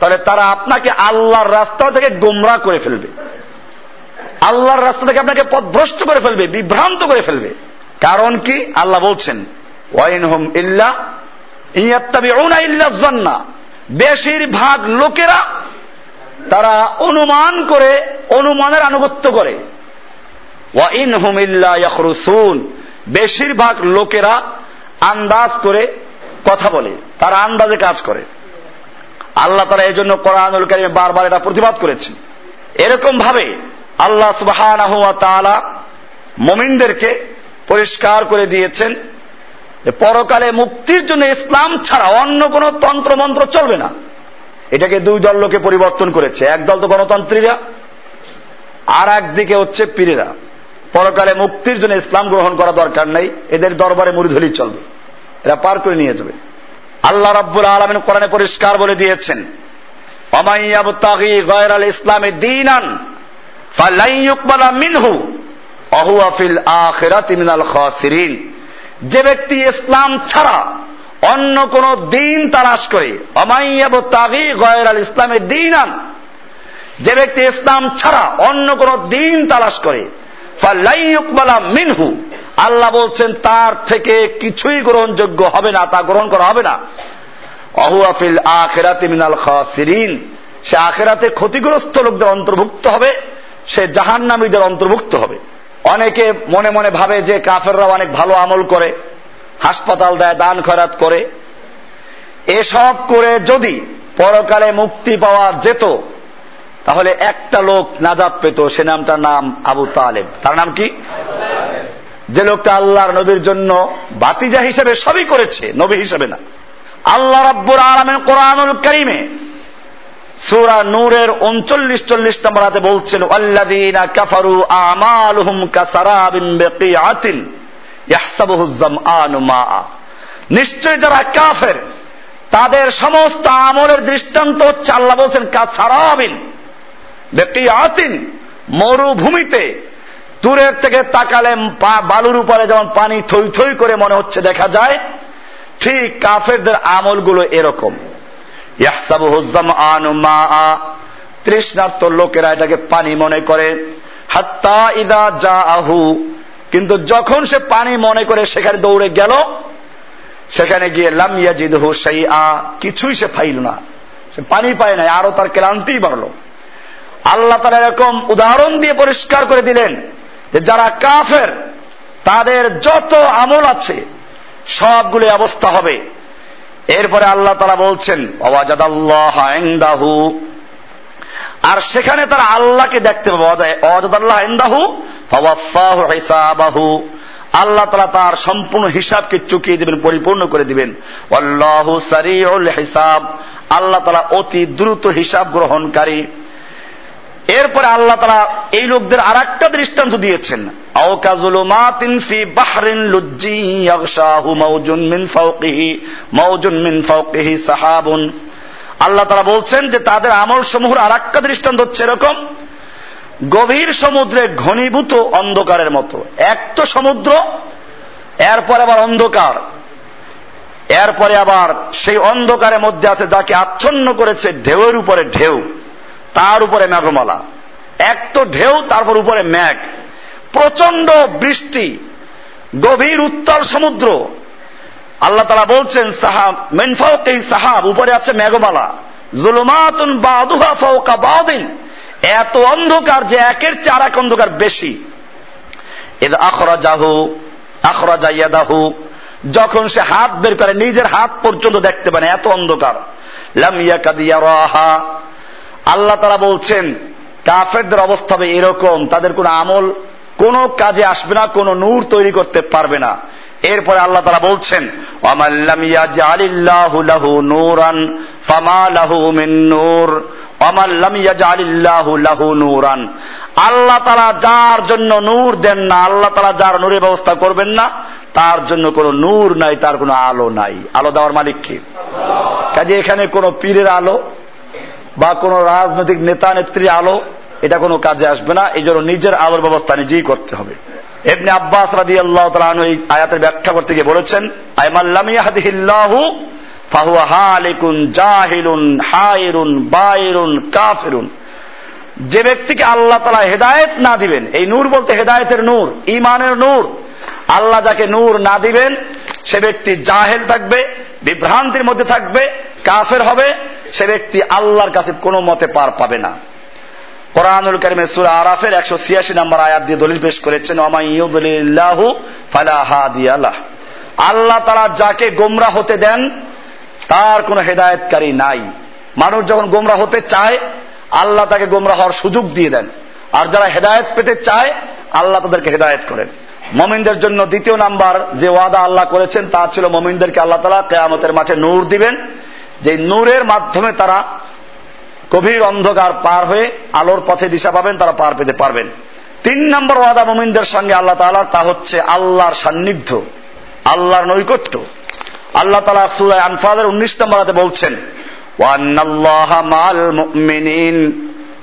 তাহলে তারা আপনাকে আল্লাহর রাস্তা থেকে গোমরা করে ফেলবে। আল্লাহর রাস্তা থেকে আপনাকে পথভ্রষ্ট করে ফেলবে, বিভ্রান্ত করে ফেলবে। কারণ কি? আল্লাহ বলছেন ওয়াইন হোম বেশিরভাগ লোকেরা তারা অনুমান করে, অনুমানের আনুগত্য করে। ওয়াইন ইল্লা বেশিরভাগ লোকেরা আন্দাজ করে কথা বলে, তারা আন্দাজে কাজ করে। আল্লাহ তারা এই জন্য কোরআনুল কারিমে বারবার এটা প্রতিবাদ করেছেন। এরকম ভাবে আল্লাহ সুবাহ মমিনদেরকে পরিষ্কার করে দিয়েছেন পরকালে মুক্তির জন্য ইসলাম ছাড়া অন্য কোন তন্ত্র মন্ত্র চলবে না। এটাকে দুই দল লোকে পরিবর্তন করেছে। একদল তো গণতন্ত্রীরা, আর একদিকে হচ্ছে পীরেরা। পরকালে মুক্তির জন্য ইসলাম গ্রহণ করা দরকার নাই। এদের দরবারে মুড়ি চলবে। এরা পার করে নিয়ে যাবে। আল্লাহ রাব্বুল আলমিন কোরআনে পরিষ্কার বলে দিয়েছেন গয়রাল ইসলামে দিনান মিনহু অহুয়াফিল আখেরাতি মিনাল খাসিরিন। যে ব্যক্তি ইসলাম ছাড়া অন্য কোন দিন তালাশ করে অমাইয়াব তাগি গয়রাল ইসলামের দিন আন যে ব্যক্তি ইসলাম ছাড়া অন্য কোন দিন তালাশ করে মিনহু আল্লাহ বলছেন, তার থেকে কিছুই গ্রহণযোগ্য হবে না, তা গ্রহণ করা হবে না। অহুয়াফিল আখেরাতে মিনাল খাসিরিন। সে আখেরাতে ক্ষতিগ্রস্ত লোকদের অন্তর্ভুক্ত হবে, সে জাহান্নামীদের অন্তর্ভুক্ত হবে। অনেকে মনে মনে ভাবে যে কাফেররা অনেক ভালো আমল করে, হাসপাতাল দেয়, দান খরাত করে। এসব করে যদি পরকালে মুক্তি পাওয়া যেত, তাহলে একটা লোক নাজাদ পেত, সে নামটার নাম আবু তালেব। তার নাম কি? যে লোকটা আল্লাহর নবীর জন্য বাতিজা হিসেবে সবই করেছে, নবী হিসেবে না। আল্লাহ রাব্বুর আলমের কোরআনুল করিমে সুরা নূরের উনচল্লিশ চল্লিশ নম্বর হাতে বলছেন আল্লাদিনা কাফারু আমালুহুম কাসারাবিন বিকিআতিন ইয়াহসাবুহু যামআনু মাআ। নিশ্চয় যারা কাফের, তাদের সমস্ত আমলের দৃষ্টান্ত হচ্ছে আল্লাহ বলছেন, কাসারাবিন বেকিআতিন মরুভূমিতে দূরের থেকে তাকালে বালুর উপরে যেমন পানি থই থই করে মনে হচ্ছে দেখা যায়, ঠিক কাফেরদের আমলগুলো এরকম। তৃষ্ণার্থ লোকেরা এটাকে পানি মনে করে। হাত্তা ইদা যা আহু কিন্তু যখন সে পানি মনে করে সেখানে দৌড়ে গেল, সেখানে গিয়ে লামিয়াজিদ হু সেই আ কিছুই সে ফাইল না। সে পানি পায় নাই, আরও তার ক্লান্তি বাড়লো। আল্লাহ তারা এরকম উদাহরণ দিয়ে পরিষ্কার করে দিলেন। যে যারা কাফের, তাদের যত আমল আছে সবগুলো অবস্থা হবে। এরপরে আল্লাহ তারা বলছেন আর সেখানে তারা আল্লাহকে দেখতে পাবে। অজাদাল্লাহু আল্লাহ তালা তার সম্পূর্ণ হিসাবকে চুকিয়ে দিবেন, পরিপূর্ণ করে দিবেন। সারিউল হিসাব। আল্লাহ তালা অতি দ্রুত হিসাব গ্রহণকারী। এরপরে আল্লাহ তারা এই লোকদের আর একটা দৃষ্টান্ত দিয়েছেন। আল্লাহ তারা বলছেন যে তাদের আমল সমূহ আর একটা দৃষ্টান্ত হচ্ছে এরকম, গভীর সমুদ্রে ঘনীভূত অন্ধকারের মতো। এক তো সমুদ্র, এরপর আবার অন্ধকার, এরপরে আবার সেই অন্ধকারের মধ্যে আছে যাকে আচ্ছন্ন করেছে ঢেউয়ের উপরে ঢেউ। তার উপরে মেঘমালা। এক তো ঢেউ, তারপর উপরে মেঘ। প্রচণ্ড বৃষ্টি, গভীর উত্তর সমুদ্র। আল্লাহ তালা বলছেন, সাহাব মেনফাউক এই সাহাব, উপরে আছে মেঘমালা। জুলুমাতুন বাদুহা ফৌকা বাদিন। এত অন্ধকার যে একের চার এক অন্ধকার বেশি। এদ আখরা যাহু আখরা যাইয়াদাহু যখন সে হাত বের করে, নিজের হাত পর্যন্ত দেখতে পারে এত অন্ধকার। লামিয়া কাদিয়া রাহা আল্লাহ তারা বলছেন, কাফেরদের অবস্থা হবে এরকম, তাদের কোনো আমল, কোন কাজে আসবে না, কোন নূর তৈরি করতে পারবে না। এরপরে আল্লাহ তারা বলছেন আল্লাহ তারা যার জন্য নূর দেন না, আল্লাহ তারা যার নূরের ব্যবস্থা করবেন না, তার জন্য কোনো নূর নাই, তার কোনো আলো নাই। আলো দেওয়ার মালিক কি? কাজে এখানে কোনো পীরের আলো বা কোন রাজনৈতিক নেতা, নেত্রী, আলো, এটা কোনো কাজে আসবে না। এই জন্য নিজের আলোর ব্যবস্থা নিজেই করতে হবে। এমনি আব্বাস রাদি আল্লাহ এই আয়াতের ব্যাখ্যা করতে গিয়ে বলেছেন যে ব্যক্তিকে আল্লাহ তালা হেদায়েত না দিবেন, এই নূর বলতে হেদায়েতের নূর ইমানের নূর, আল্লাহ যাকে নূর না দিবেন, সে ব্যক্তি জাহেল থাকবে, বিভ্রান্তির মধ্যে থাকবে, কাফের হবে সে ব্যক্তি আল্লাহর কাছে কোনো মতে পার পাবে না। কোরআনুল করিমে সুরা আরাফের একশো ছিয়াশি নম্বর আয়াত দিয়ে দলিল পেশ করেছেন আল্লাহ তারা যাকে গোমরা হতে দেন, তার কোনো হেদায়তকারী নাই। মানুষ যখন গোমরা হতে চায়, আল্লাহ তাকে গোমরা হওয়ার সুযোগ দিয়ে দেন। আর যারা হেদায়ত পেতে চায়, আল্লাহ তাদেরকে হেদায়ত করেন। মমিনদের জন্য দ্বিতীয় নাম্বার যে ওয়াদা আল্লাহ করেছেন, তা ছিল মমিনদেরকে আল্লাহ তালা কেয়ামতের মাঠে নূর দিবেন। যে নূরের মাধ্যমে তারা গভীর অন্ধকার পার হয়ে আলোর পথে দিশা পাবেন, তারা পার পেতে পারবেন। তিন নম্বর ওয়াদা মমিনদের সঙ্গে আল্লাহ তালার তা হচ্ছে আল্লাহর সান্নিধ্য, আল্লাহর নৈকট্য। আল্লাহ তালা সুরায় আনফালের উনিশ নম্বর হাতে বলছেন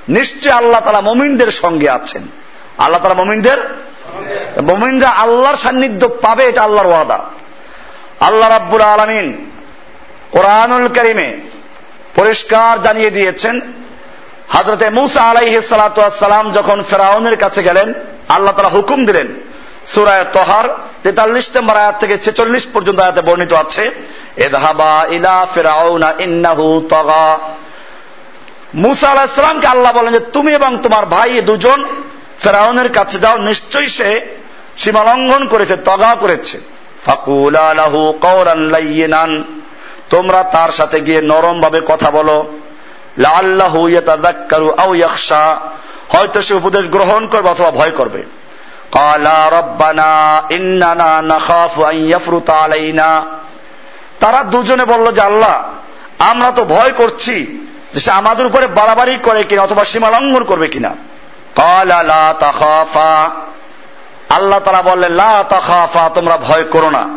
নিশ্চয় আল্লাহ তালা মমিনদের সঙ্গে আছেন। আল্লাহ তালা মমিনদের মমিনরা আল্লাহর সান্নিধ্য পাবে, এটা আল্লাহর ওয়াদা। আল্লাহ রাব্বুল আলমিন কোরআনুল করিমে পরিষ্কার জানিয়ে দিয়েছেন হাজরতে মুসা আলাইহ সালাম যখন ফেরাউনের কাছে গেলেন, আল্লাহ তারা হুকুম দিলেন সুরায় তোহার তেতাল্লিশ নম্বর আয়াত থেকে ছেচল্লিশ পর্যন্ত আয়াতে বর্ণিত আছে এদহাবা ইলা ফেরাউনা ইন্নাহু তগা। মুসা আলাহিসামকে আল্লাহ বলেন যে, তুমি এবং তোমার ভাই দুজন ফেরাউনের কাছে যাও, নিশ্চয়ই সে সীমা লঙ্ঘন করেছে তগা করেছে। ফাকুল আলাহু কৌরান তোমরা তার সাথে গিয়ে নরম ভাবে কথা বলো। হয়তো সে উপদেশ গ্রহণ করবে অথবা ভয় করবে। তারা দুজনে বলল যে, আল্লাহ, আমরা তো ভয় করছি যে সে আমাদের উপরে বাড়াবাড়ি করে কিনা অথবা সীমা লঙ্ঘন করবে কিনা। আল্লাহ তারা বললেন, লা তোমরা ভয় করো না।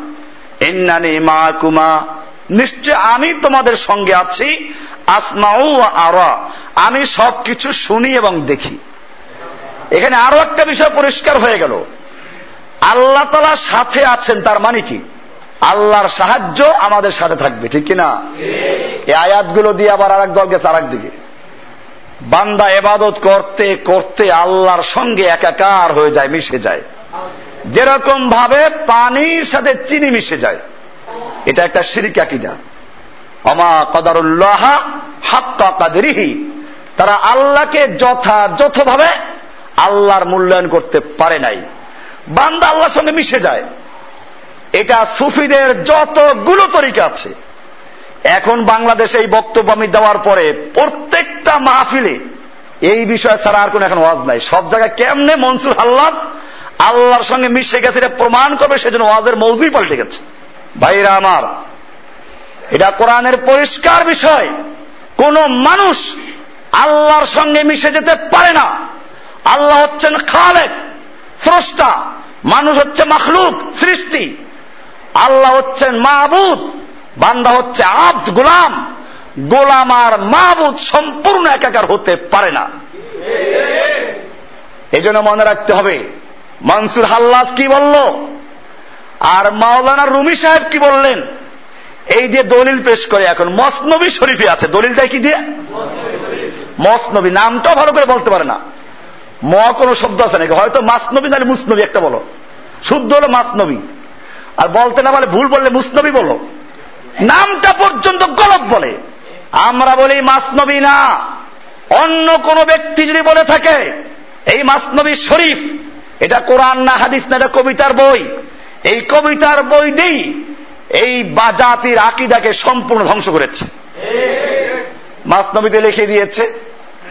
ইন্নানি মা কুমা নিশ্চয় আমি তোমাদের সঙ্গে আছি আসমাউ আরা। আমি সব কিছু শুনি এবং দেখি। এখানে আরও একটা বিষয় পরিষ্কার হয়ে গেল। আল্লাহ তালা সাথে আছেন তার মানে কি? আল্লাহর সাহায্য আমাদের সাথে থাকবে ঠিক কিনা? এই আয়াতগুলো দিয়ে আবার আরেক দল গেছে আরেক দিকে। বান্দা এবাদত করতে করতে আল্লাহর সঙ্গে একাকার হয়ে যায় মিশে যায়। যেরকম ভাবে পানির সাথে চিনি মিশে যায়। এটা একটা সিরিক আকিদা। অমা কদারুল্লাহ হাক্কা কাদেরিহি। তারা আল্লাহকে যথাযথভাবে আল্লাহর মূল্যায়ন করতে পারে নাই। বান্দা আল্লাহর সঙ্গে মিশে যায়। এটা সুফিদের যতগুলো তরিকা আছে। এখন বাংলাদেশে এই বক্তব্য আমি দেওয়ার পরে প্রত্যেকটা মাহফিলে এই বিষয় ছাড়া আর কোন এখন ওয়াজ নাই। সব জায়গায় কেমনে মনসুর হাল্লাস আল্লাহর সঙ্গে মিশে গেছে এটা প্রমাণ করবে, সেজন্য ওয়াজের মৌজুই পাল্টে গেছে। ভাইরা আমার, এটা কোরআনের পরিষ্কার বিষয়। কোন মানুষ আল্লাহর সঙ্গে মিশে যেতে পারে না। আল্লাহ হচ্ছেন খালেক, স্রষ্টা। মানুষ হচ্ছে মখলুক, সৃষ্টি। আল্লাহ হচ্ছেন মাহবুদ, বান্দা হচ্ছে আব্দ, গোলাম। গোলাম আর মাহবুদ সম্পূর্ণ একাকার হতে পারে না। এই জন্য মনে রাখতে হবে, মনসুর হাল্লাস কি বলল? আর মাওলানা রুমি সাহেব কি বললেন? এই দিয়ে দলিল পেশ করে এখন মসনবী শরীফে আছে। দলিলটা কি দিয়ে? মসনবী। নামটাও ভালো করে বলতে পারে না। ম কোন শব্দ আছে নাকি? হয়তো মাসনবী নাহলে মুসনবী একটা বলো। শুদ্ধ হলো মাসনবী। আর বলতে না বলে ভুল বললে মুসনবী বলো। নামটা পর্যন্ত গলত বলে। আমরা বলি মাসনবী না। অন্য কোন ব্যক্তি যদি বলে থাকে, এই মাসনবী শরীফ, এটা কোরআন না হাদিস না, এটা কবিতার বই। এই কবিতার বই দিই এই বা জাতির আকিদাকে সম্পূর্ণ ধ্বংস করেছে। মাসনবীতে লিখে দিয়েছে,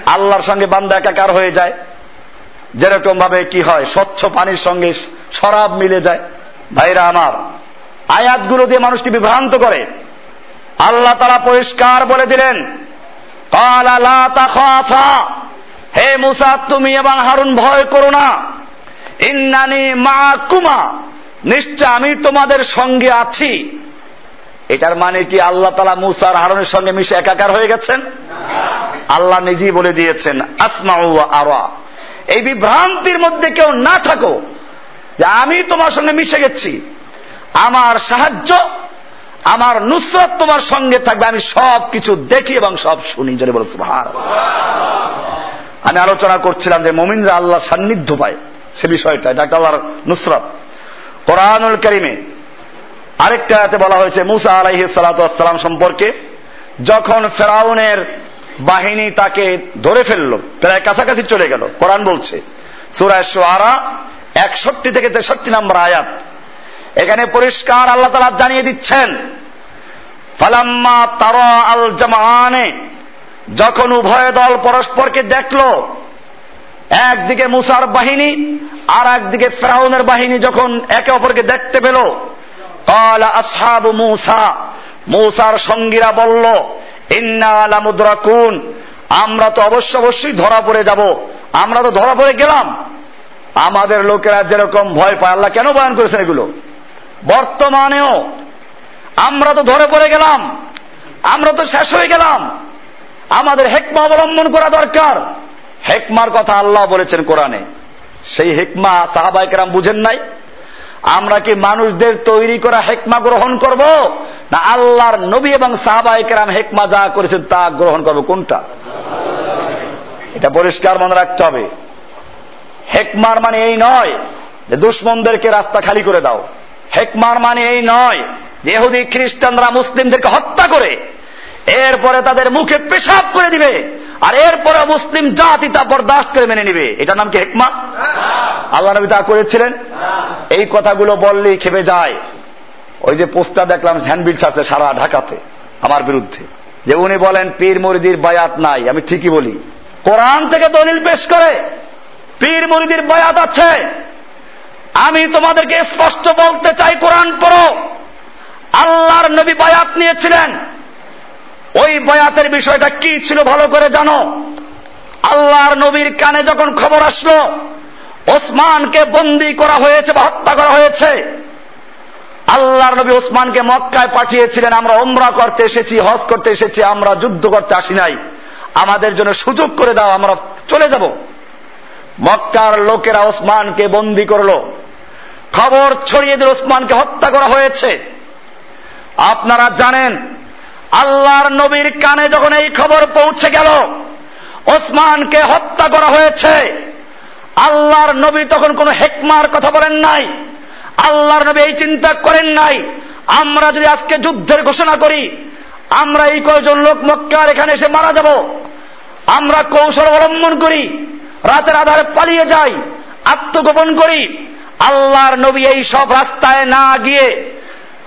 আল্লাহর সঙ্গে বান্দা একাকার হয়ে যায়। যেরকম ভাবে কি হয়, স্বচ্ছ পানির সঙ্গে শরাব মিলে যায়। ভাইরা আমার, আয়াতগুলো দিয়ে মানুষকে বিভ্রান্ত করে। আল্লাহ তারা পরিষ্কার বলে দিলেন হে মুসা, তুমি এবং হারুন, ভয় করো না। ইন্নানি মা কুমা নিশ্চয় আমি তোমাদের সঙ্গে আছি। এটার মানে কি আল্লাহ তালা মুসার হারনের সঙ্গে মিশে একাকার হয়ে গেছেন? আল্লাহ নিজেই বলে দিয়েছেন আসমা আরা। এই বিভ্রান্তির মধ্যে কেউ না থাকো যে আমি তোমার সঙ্গে মিশে গেছি। আমার সাহায্য, আমার নুসরত তোমার সঙ্গে থাকবে। আমি সব কিছু দেখি এবং সব শুনি। জনে বলছি ভার আমি আলোচনা করছিলাম যে মমিনরা আল্লাহ সান্নিধ্য পায় সে বিষয়টা এটা একটা আল্লাহর নুসরত। কোরআনুল করিমে আরেকটা হাতে বলা হয়েছে, মুসা আলাইহি সালাতাম সম্পর্কে, যখন ফেরাউনের বাহিনী তাকে ধরে ফেলল, প্রায় কাছাকাছি চলে গেল, কোরআন বলছে সুরায় সোয়ারা একষট্টি থেকে তেষট্টি নম্বর আয়াত, এখানে পরিষ্কার আল্লাহ তালা জানিয়ে দিচ্ছেন, ফালাম্মা তারা আল জামানে যখন উভয় দল পরস্পরকে দেখল একদিকে মুসার বাহিনী, আর একদিকে ফেরাউনের বাহিনী যখন একে অপরকে দেখতে পেল আসহাবু মুসা। মুসার সঙ্গীরা বলল, ইন্না আলা মুদ্রাকুন আমরা তো অবশ্য অবশ্যই ধরা পড়ে যাব। আমরা তো ধরা পড়ে গেলাম। আমাদের লোকেরা যেরকম ভয় পায়, আল্লাহ কেন বয়ান করেছেন এগুলো? বর্তমানেও আমরা তো ধরে পড়ে গেলাম। আমরা তো শেষ হয়ে গেলাম। আমাদের হেকমা অবলম্বন করা দরকার। হেকমার কথা আল্লাহ বলেছেন কোরআনে। সেই হেকমা সাহাবাইকেরাম বুঝেন নাই? আমরা কি মানুষদের তৈরি করা হেকমা গ্রহণ করব? না আল্লাহর নবী এবং সাহাবাইকেরাম হেকমা যা করেছেন তা গ্রহণ করব? কোনটা? এটা পরিষ্কার মনে রাখতে হবে। হেকমার মানে এই নয় যে দুশ্মনদেরকে রাস্তা খালি করে দাও। হেকমার মানে এই নয় যে এহুদি খ্রিস্টানরা মুসলিমদেরকে হত্যা করে, এরপরে তাদের মুখে পেশাব করে দিবে। আর এরপরে মুসলিম জাতি তা বরদাস্ত করে মেনে নিবে। এটার নাম কি হেকমা আল্লাহ নবী তা করেছিলেন? এই কথাগুলো বললেই খেপে যায়। ওই যে পোস্টার দেখলাম হ্যান্ডবিলস আছে সারা ঢাকাতে, আমার বিরুদ্ধে। যে উনি বলেন, পীর মরিদির বায়াত নাই। আমি ঠিকই বলি। কোরআন থেকে দলিল পেশ করে, পীর মরিদির বায়াত আছে। আমি তোমাদেরকে স্পষ্ট বলতে চাই, কোরআন পড়ো। আল্লাহর নবী বায়াত নিয়েছিলেন। ওই বয়াতের বিষয়টা কি ছিল ভালো করে জানো? আল্লাহর নবীর কানে যখন খবর আসলো, ওসমানকে বন্দি করা হয়েছে বা হত্যা করা হয়েছে। আল্লাহর নবী ওসমানকে মক্কায় পাঠিয়েছিলেন, আমরা ওমরা করতে এসেছি, হজ করতে এসেছি, আমরা যুদ্ধ করতে আসি নাই। আমাদের জন্য সুযোগ করে দাও, আমরা চলে যাব। মক্কার লোকেরা ওসমানকে বন্দি করল। খবর ছড়িয়ে দিল ওসমানকে হত্যা করা হয়েছে। আপনারা জানেন আল্লাহর নবীর কানে যখন এই খবর পৌঁছে গেল, ওসমানকে হত্যা করা হয়েছে। আল্লাহর নবী তখন কোন হেকমার কথা বলেন নাই। আল্লাহর নবী এই চিন্তা করেন নাই। আমরা যদি আজকে যুদ্ধের ঘোষণা করি, আমরা এই কয়জন লোক মক্কার এখানে এসে মারা যাব। আমরা কৌশল অবলম্বন করি, রাতের আধারে পালিয়ে যাই, আত্মগোপন করি। আল্লাহর নবী এই সব রাস্তায় না গিয়ে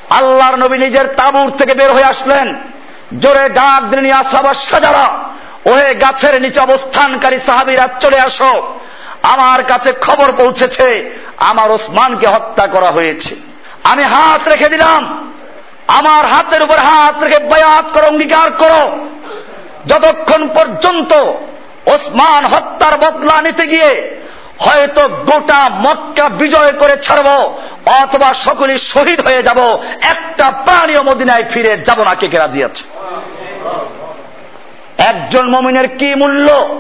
আল্লাহর নবী নিজের তাবুর থেকে বের হয়ে আসলেন। জোরে ডাক দিলেন আসাবার সাজারা। ওহে গাছের নিচে অবস্থানকারী সাহাবিরা, চলে আসো। আমার কাছে খবর পৌঁছেছে, আমার ওসমানকে হত্যা করা হয়েছে। আমি হাত রেখে দিলাম। আমার হাতের উপর হাত রেখে বয়াত করো, অঙ্গীকার করো। যতক্ষণ পর্যন্ত ওসমান হত্যার বদলা নিতে গিয়ে হয়তো গোটা মক্কা বিজয় করে ছাড়ব, অথবা সকলেই শহীদ হয়ে যাব, একটা প্রাণীয় মদিনায় ফিরে যাব না, কে কে রাজি আছে? একজন মমিনের কি মূল্য?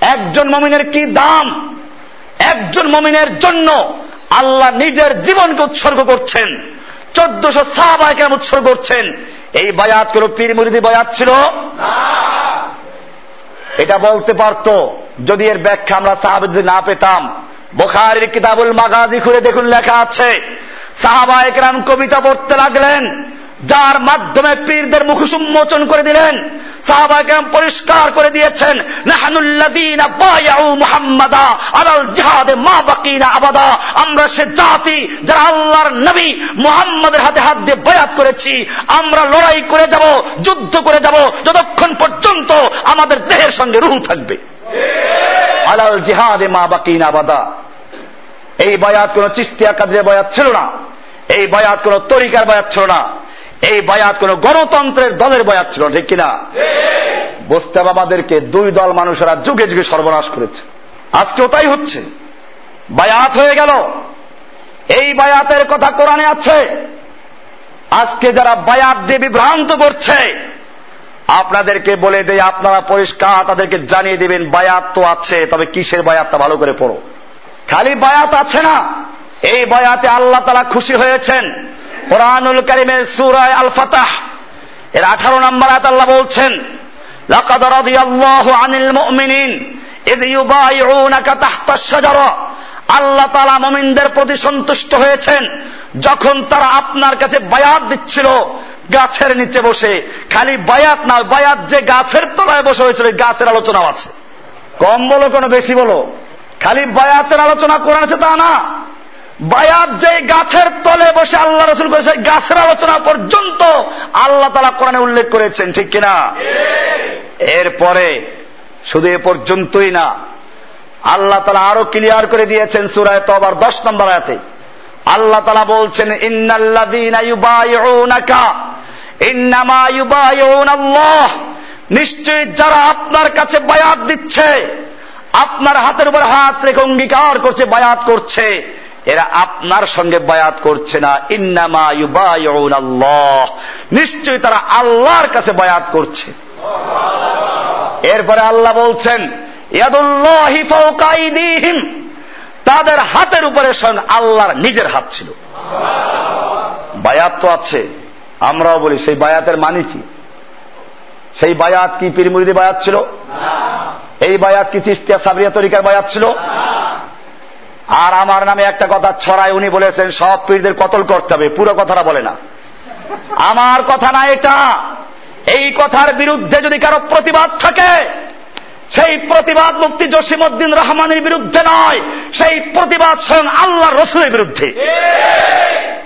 একজন মমিনের কি দাম? একজন মমিনের জন্য আল্লাহ নিজের জীবনকে উৎসর্গ করছেন। চোদ্দশো সাহাবায় কেন উৎসর্গ করছেন। এই বায়াত কোন পীর মুরিদি বায়াত ছিল? এটা বলতে পারত, যদি এর ব্যাখ্যা আমরা সাহাবে না পেতাম। বোখারির কিতাবুল মাগাজি খুলে দেখুন লেখা আছে। সাহাবা একরাম কবিতা পড়তে লাগলেন। যার মাধ্যমে পীরদের মুখ উন্মোচন করে দিলেন, সাহাবাহাম পরিষ্কার করে দিয়েছেন আবাদা। আমরা সে জাতি যারা আল্লাহর নবী মুহাম্মাদের হাতে হাত দিয়ে বয়াত করেছি, আমরা লড়াই করে যাব, যুদ্ধ করে যাব, যতক্ষণ পর্যন্ত আমাদের দেহের সঙ্গে রুহু থাকবে। আলাল জিহাদে মা বাকিন আবাদা। এই বয়াত কোন চিস্তিয়া কাদের বয়াত ছিল না, এই বয়াত কোন তরিকার বয়াত ছিল না। এই বয়াত কোন গণতন্ত্রের দলের বয়াত ছিল ঠিক কিনা? বুঝতে হবে আমাদেরকে দুই দল মানুষেরা যুগে যুগে সর্বনাশ করেছে। আজকেও তাই হচ্ছে। বায়াত হয়ে গেল। এই বায়াতের কথা কোরআনে আছে। আজকে যারা বায়াত দিয়ে বিভ্রান্ত করছে আপনাদেরকে বলে দেয় আপনারা পরিষ্কার তাদেরকে জানিয়ে দিবেন বায়াত তো আছে তবে কিসের বায়াতটা ভালো করে পড়ো। খালি বায়াত আছে না। এই বায়াতে আল্লাহ তারা খুশি হয়েছেন। কোরআনুল করিমের সুরায় আল ফাতাহ এর আঠারো নম্বর আয়াত বলছেন, লাকাদ রাদিয়াল্লাহু আনিল মুমিনিন ইয ইউবাইউনাকা তাহতা শাজারা। আল্লাহ তাআলা মুমিনদের প্রতি সন্তুষ্ট হয়েছেন যখন তারা আপনার কাছে বায়াত দিচ্ছিল, গাছের নিচে বসে। খালি বায়াত না, বায়াত যে গাছের তলায় বসে হয়েছিল গাছের আলোচনাও আছে। কম বলো, কোনো বেশি বলো। খালি বায়াতের আলোচনা কোরআন আছে তা না। বায়াত যে গাছের তলে বসে আল্লাহ রসুল করেছে গাছের আলোচনা পর্যন্ত আল্লাহ তালা কোরআনে উল্লেখ করেছেন, ঠিক কিনা? এরপরে, শুধু এ পর্যন্তই না, আল্লাহ তালা আরও ক্লিয়ার করে দিয়েছেন সুরায় তবার দশ নম্বর আয়াতে। আল্লাহ তালা বলছেন নিশ্চয়ই যারা আপনার কাছে বায়াত দিচ্ছে, আপনার হাতের উপর হাত রেখে অঙ্গীকার করছে, বায়াত করছে এরা আপনার সঙ্গে বায়াত করছে না। ইন্নামা আল্লাহ। নিশ্চয়ই তারা আল্লাহর কাছে বায়াত করছে। এরপরে আল্লাহ বলছেন তাদের হাতের উপরে স্বয়ং আল্লাহর নিজের হাত ছিল। বায়াত তো আছে। আমরাও বলি, সেই বায়াতের মানে কি? সেই বায়াত কি পীরমুরিদি বায়াত ছিল? এই বায়াত কি চিস্তিয়া সাবরিয়া তরিকার বায়াত ছিল? আর আমার নামে একটা কথা ছড়ায় উনি বলেছেন, সব পীরদের কতল করতে হবে, পুরো কথাটা বলে না। আমার কথা না এটা। এই কথার বিরুদ্ধে যদি কারও প্রতিবাদ থাকে, সেই প্রতিবাদ মুক্তি জসিমুদ্দিন রহমানের বিরুদ্ধে নয়, সেই প্রতিবাদ স্বয়ং আল্লাহ রসুলের বিরুদ্ধে।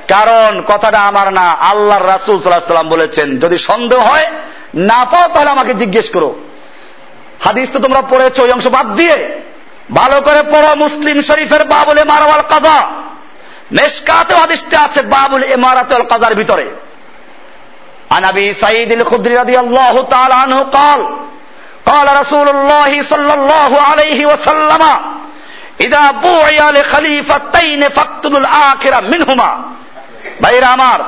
কারণ কথাটা আমার না, আল্লাহর রাসুল সাল্লাহ সাল্লাম বলেছেন, যদি সন্দেহ হয়, না পাও তাহলে আমাকে জিজ্ঞেস করো। হাদিস তো তোমরা পড়েছ ওই অংশ বাদ দিয়ে। ভালো করে পড়ো মুসলিম শরীফের বাবুল মারওয়াল কাজা মেসকাতে হাদিসটা আছে বাবুল ইমারাতুল কাজার ভিতরে عن ابي سعيد الخدري رضي الله تعالى عنه قال قال رسول الله صلى الله عليه وسلم اذا بوعي لخليفتين فاقتلوا الاخر منهما ভাইরা আমার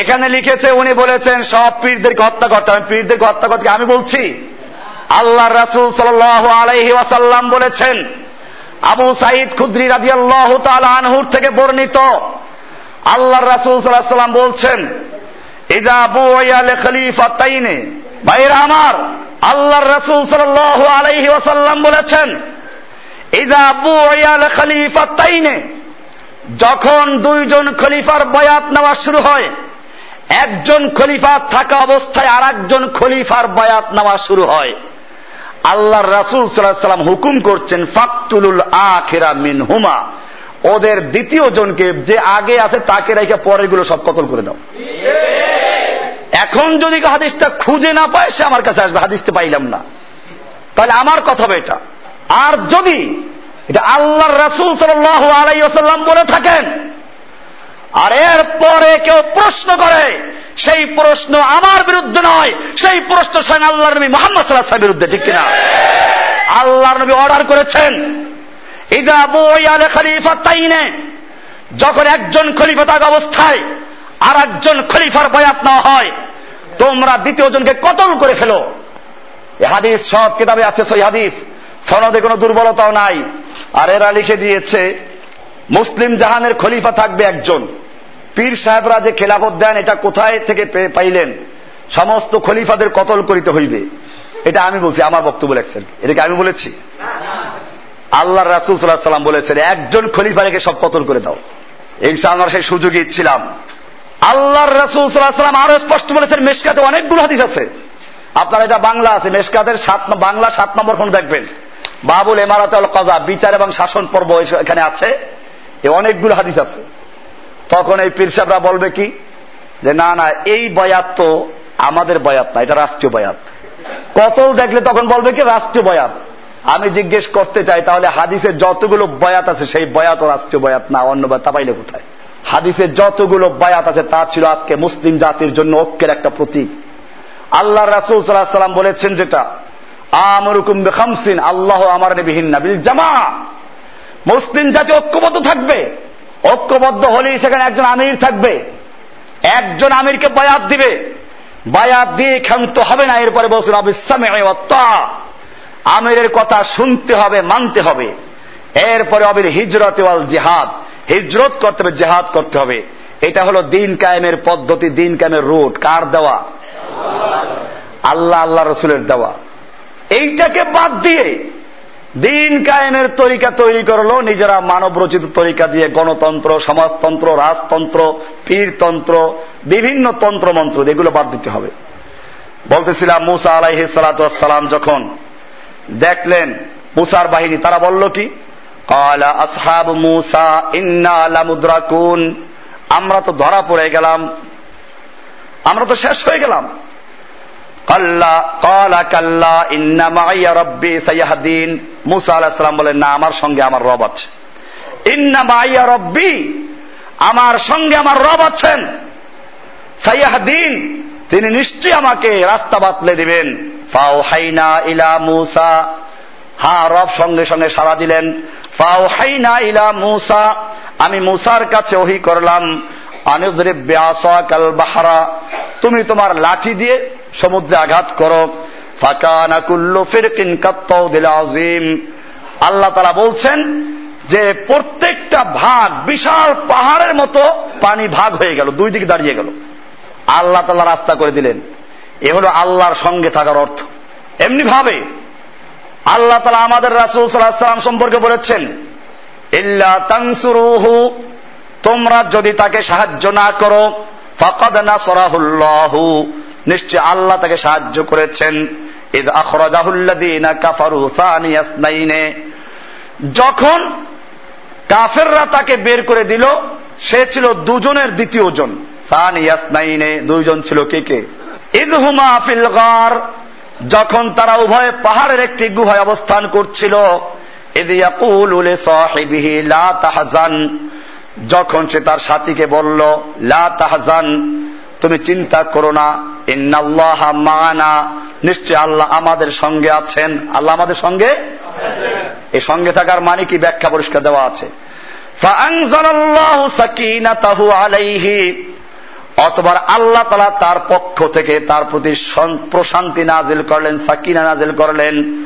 এখানে লিখেছে উনি বলেছেন সব পীরদেরকে হত্যা করতে আমি পীরদেরকে হত্যা করতে আমি বলছি আল্লাহ রাসুল সাল আলাইহি ওয়াসাল্লাম বলেছেন, আবু সাইদ খুদ্রি রাজি আল্লাহ আনহুর থেকে বর্ণিত। আল্লাহ রাসুল সাল্লাহ সাল্লাম বলছেন খলিফা তাইনে আমার আল্লাহর রাসূল সাল্লাল্লাহু আলাইহি ওয়াসাল্লাম বলেছেন খলিফা তাইনে যখন দুইজন খলিফার বয়াত নেওয়া শুরু হয়, একজন খলিফা থাকা অবস্থায় আর খলিফার বয়াত নেওয়া শুরু হয়। আল্লাহর রাসূল সাল্লাল্লাহু সাল্লাম হুকুম করছেন, ফাকতুলুল আখিরা মিন হুমা ওদের দ্বিতীয় জনকে যে আগে আছে তাকে রেখে পরেরগুলো সব কতল করে দাও। এখন যদি হাদিসটা খুঁজে না পায়, সে আমার কাছে আসবে হাদিসতে পাইলাম না। তাহলে আমার কথা হবে এটা। আর যদি এটা আল্লাহর রাসুল সাল্লাম বলে থাকেন, আর এর পরে কেউ প্রশ্ন করে সেই প্রশ্ন আমার বিরুদ্ধে নয়। সেই প্রশ্ন স্বয়ং আল্লাহ নবী মোহাম্মদ সাল্লাহ বিরুদ্ধে, ঠিক কিনা? আল্লাহর নবী অর্ডার করেছেন। ইদা খলিফা যখন একজন খলিফা অবস্থায় আর একজন খলিফার বয়াত নেওয়া হয়, তোমরা দ্বিতীয় জনকে কতল করে ফেলো? এ হাদিস সব কিতাবে আছে সই হাদিস। সনদে কোনো দুর্বলতাও নাই। আর এরা লিখে দিয়েছে, মুসলিম জাহানের খলিফা থাকবে একজন। পীর সাহেবরা যে খেলাফত দেন, এটা কোথায় থেকে পাইলেন? সমস্ত খলিফাদের কতল করিতে হইবে? এটা আমি বলছি, আমার বক্তব্য লেখছেন এটাকে আমি বলেছি? আল্লাহ রাসুল সাল্লাহ সাল্লাম বলেছেন, একজন খলিফা রেখে সব কতল করে দাও। ইনশাআল্লাহ সেই সুযোগই ছিলাম আল্লাহর রাসুল সাল্লাম আরও স্পষ্ট বলেছেন, মেশকাতে অনেকগুলো হাদিস আছে। আপনার এটা বাংলা আছে, মেশকাতের সাত বাংলা সাত নম্বর কোন দেখবেন। বাবুল এমারাত কজা বিচার এবং শাসন পর্ব এখানে আছে। এ অনেকগুলো হাদিস আছে। তখন এই পীর সাহেবরা বলবে কি? যে না না, এই বয়াত তো আমাদের বয়াত না, এটা রাষ্ট্রীয় বয়াত। কতল দেখলে তখন বলবে কি? রাষ্ট্রীয় বয়াত। আমি জিজ্ঞেস করতে চাই, তাহলে হাদিসের যতগুলো বয়াত আছে, সেই বয়াত রাষ্ট্রীয় বয়াত না? অন্য তা পাইলে কোথায়? হাদিসের যতগুলো বায়াত আছে, তা ছিল আজকে মুসলিম জাতির জন্য ঐক্যের একটা প্রতীক। আল্লাহ রাসুল সাল্লাহ সাল্লাম বলেছেন যেটা, আমরুকুম বেখামসিন, আল্লাহ আমার নেবিহীন নাবিল জামা। মুসলিম জাতি ঐক্যবদ্ধ থাকবে। ঐক্যবদ্ধ হলেই সেখানে একজন আমির থাকবে। একজন আমিরকে বায়াত দিবে। বায়াত দিয়ে ক্ষান্ত হবে না, এরপরে বলছেন অবিশ্রামে আমিরের কথা শুনতে হবে, মানতে হবে। এরপরে অবির হিজরত ওয়াল জিহাদ। হিজরত করতে হবে, জেহাদ করতে হবে। এটা হলো দিন কায়েমের পদ্ধতি, দিন কায়েমের রুট। কার দেওয়া? আল্লাহ আল্লাহ রসুলের দেওয়া। এইটাকে বাদ দিয়ে দিন কায়েমের তরিকা তৈরি করল, নিজেরা মানব রচিত তরিকা দিয়ে গণতন্ত্র, সমাজতন্ত্র, রাজতন্ত্র, পীরতন্ত্র, বিভিন্ন তন্ত্র মন্ত্র এগুলো বাদ দিতে হবে। বলতেছিলাম মুসা আলাইহ সালাম যখন দেখলেন মুসার বাহিনী, তারা বলল কি? আসহাব মুসা, ইন্না লামুদ্রাকুন। আমরা তো ধরা পড়ে গেলাম। আমরা তো শেষ হয়ে গেলাম। কাল্লা, কালা, কাল্লা, ইন্না মাইয়া রব্বি সাইয়াহাদিন মুসা আলাহিসাম বলেন, না, আমার সঙ্গে আমার রব আছে। ইন্না মাইয়া রব্বি আমার সঙ্গে আমার রব আছেন। সাইয়াহদিন তিনি নিশ্চয়ই আমাকে রাস্তা বাতলে দিবেন। ফাও হাইনা ইলা মুসা হা, রব সঙ্গে সঙ্গে সাড়া দিলেন। ফাও হাইনা ইলা মুসা আমি মুসার কাছে ওহি করলাম। আনুজরে ব্যাসা কাল বাহারা তুমি তোমার লাঠি দিয়ে সমুদ্রে আঘাত করো। আজিম আল্লাহ তারা বলছেন যে প্রত্যেকটা ভাগ বিশাল পাহাড়ের মতো পানি ভাগ হয়ে গেল, দুই দিকে দাঁড়িয়ে গেল। আল্লাহ তাল্লাহ রাস্তা করে দিলেন। এ হলো আল্লাহর সঙ্গে থাকার অর্থ। এমনি ভাবে আল্লাহ তালা আমাদের রাসুল সাল্লাম সম্পর্কে বলেছেন, ইল্লা তাংসুরুহু তোমরা যদি তাকে সাহায্য না করো, ফকদ না সরাহুল্লাহু নিশ্চয় আল্লাহ তাকে সাহায্য করেছেন। যখন কাফেররা তাকে বের করে দিল, সে ছিল দুজনের দ্বিতীয় জন। সানিয়াসনাইনে দুইজন ছিল কে কে? ইজহুমা ফিল যখন তারা উভয়ে পাহাড়ের একটি গুহায় অবস্থান করছিল যখন সে তার সাথীকে বলল, লা তাহজান, তুমি চিন্তা করো না মানা নিশ্চয় আল্লাহ আমাদের সঙ্গে আছেন। আল্লাহ আমাদের সঙ্গে? এই সঙ্গে থাকার মানে কি? ব্যাখ্যা পরিষ্কার দেওয়া আছে। অতবার আল্লাহ তালা তার পক্ষ থেকে তার প্রতি প্রশান্তি নাজিল করলেন, সাকিনা নাজিল করলেন।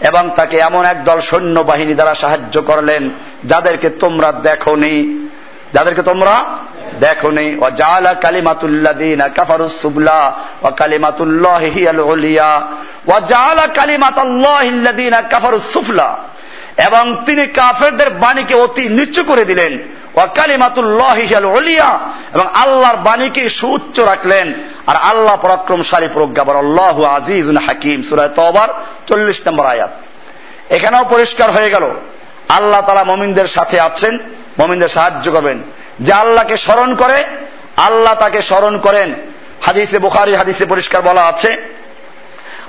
এবং তাকে এমন একদল সৈন্যবাহিনী দ্বারা সাহায্য করলেন, যাদেরকে তোমরা দেখনি। যাদেরকে তোমরা কালিমাতুল্লাদিন কাফারুস সুবলা ও জালা কালিমাতাল্লাহিল্লাদিন কাফারুস সুফলা। এবং তিনি কাফেরদের বাণীকে অতি নিচু করে দিলেন ওলিয়া এবং আল্লাহর বাণীকে সুউচ্চ রাখলেন। আর আল্লাহ পরাক্রমশালী প্রজ্ঞাবর আল্লাহ আজিজ হাকিম সুরায় তবার চল্লিশ নম্বর আয়াত। এখানেও পরিষ্কার হয়ে গেল, আল্লাহ তালা মমিনদের সাথে আছেন, মমিনদের সাহায্য করবেন। যে আল্লাহকে স্মরণ করে আল্লাহ তাকে স্মরণ করেন হাদিসে বুখারি হাদিসে পরিষ্কার বলা আছে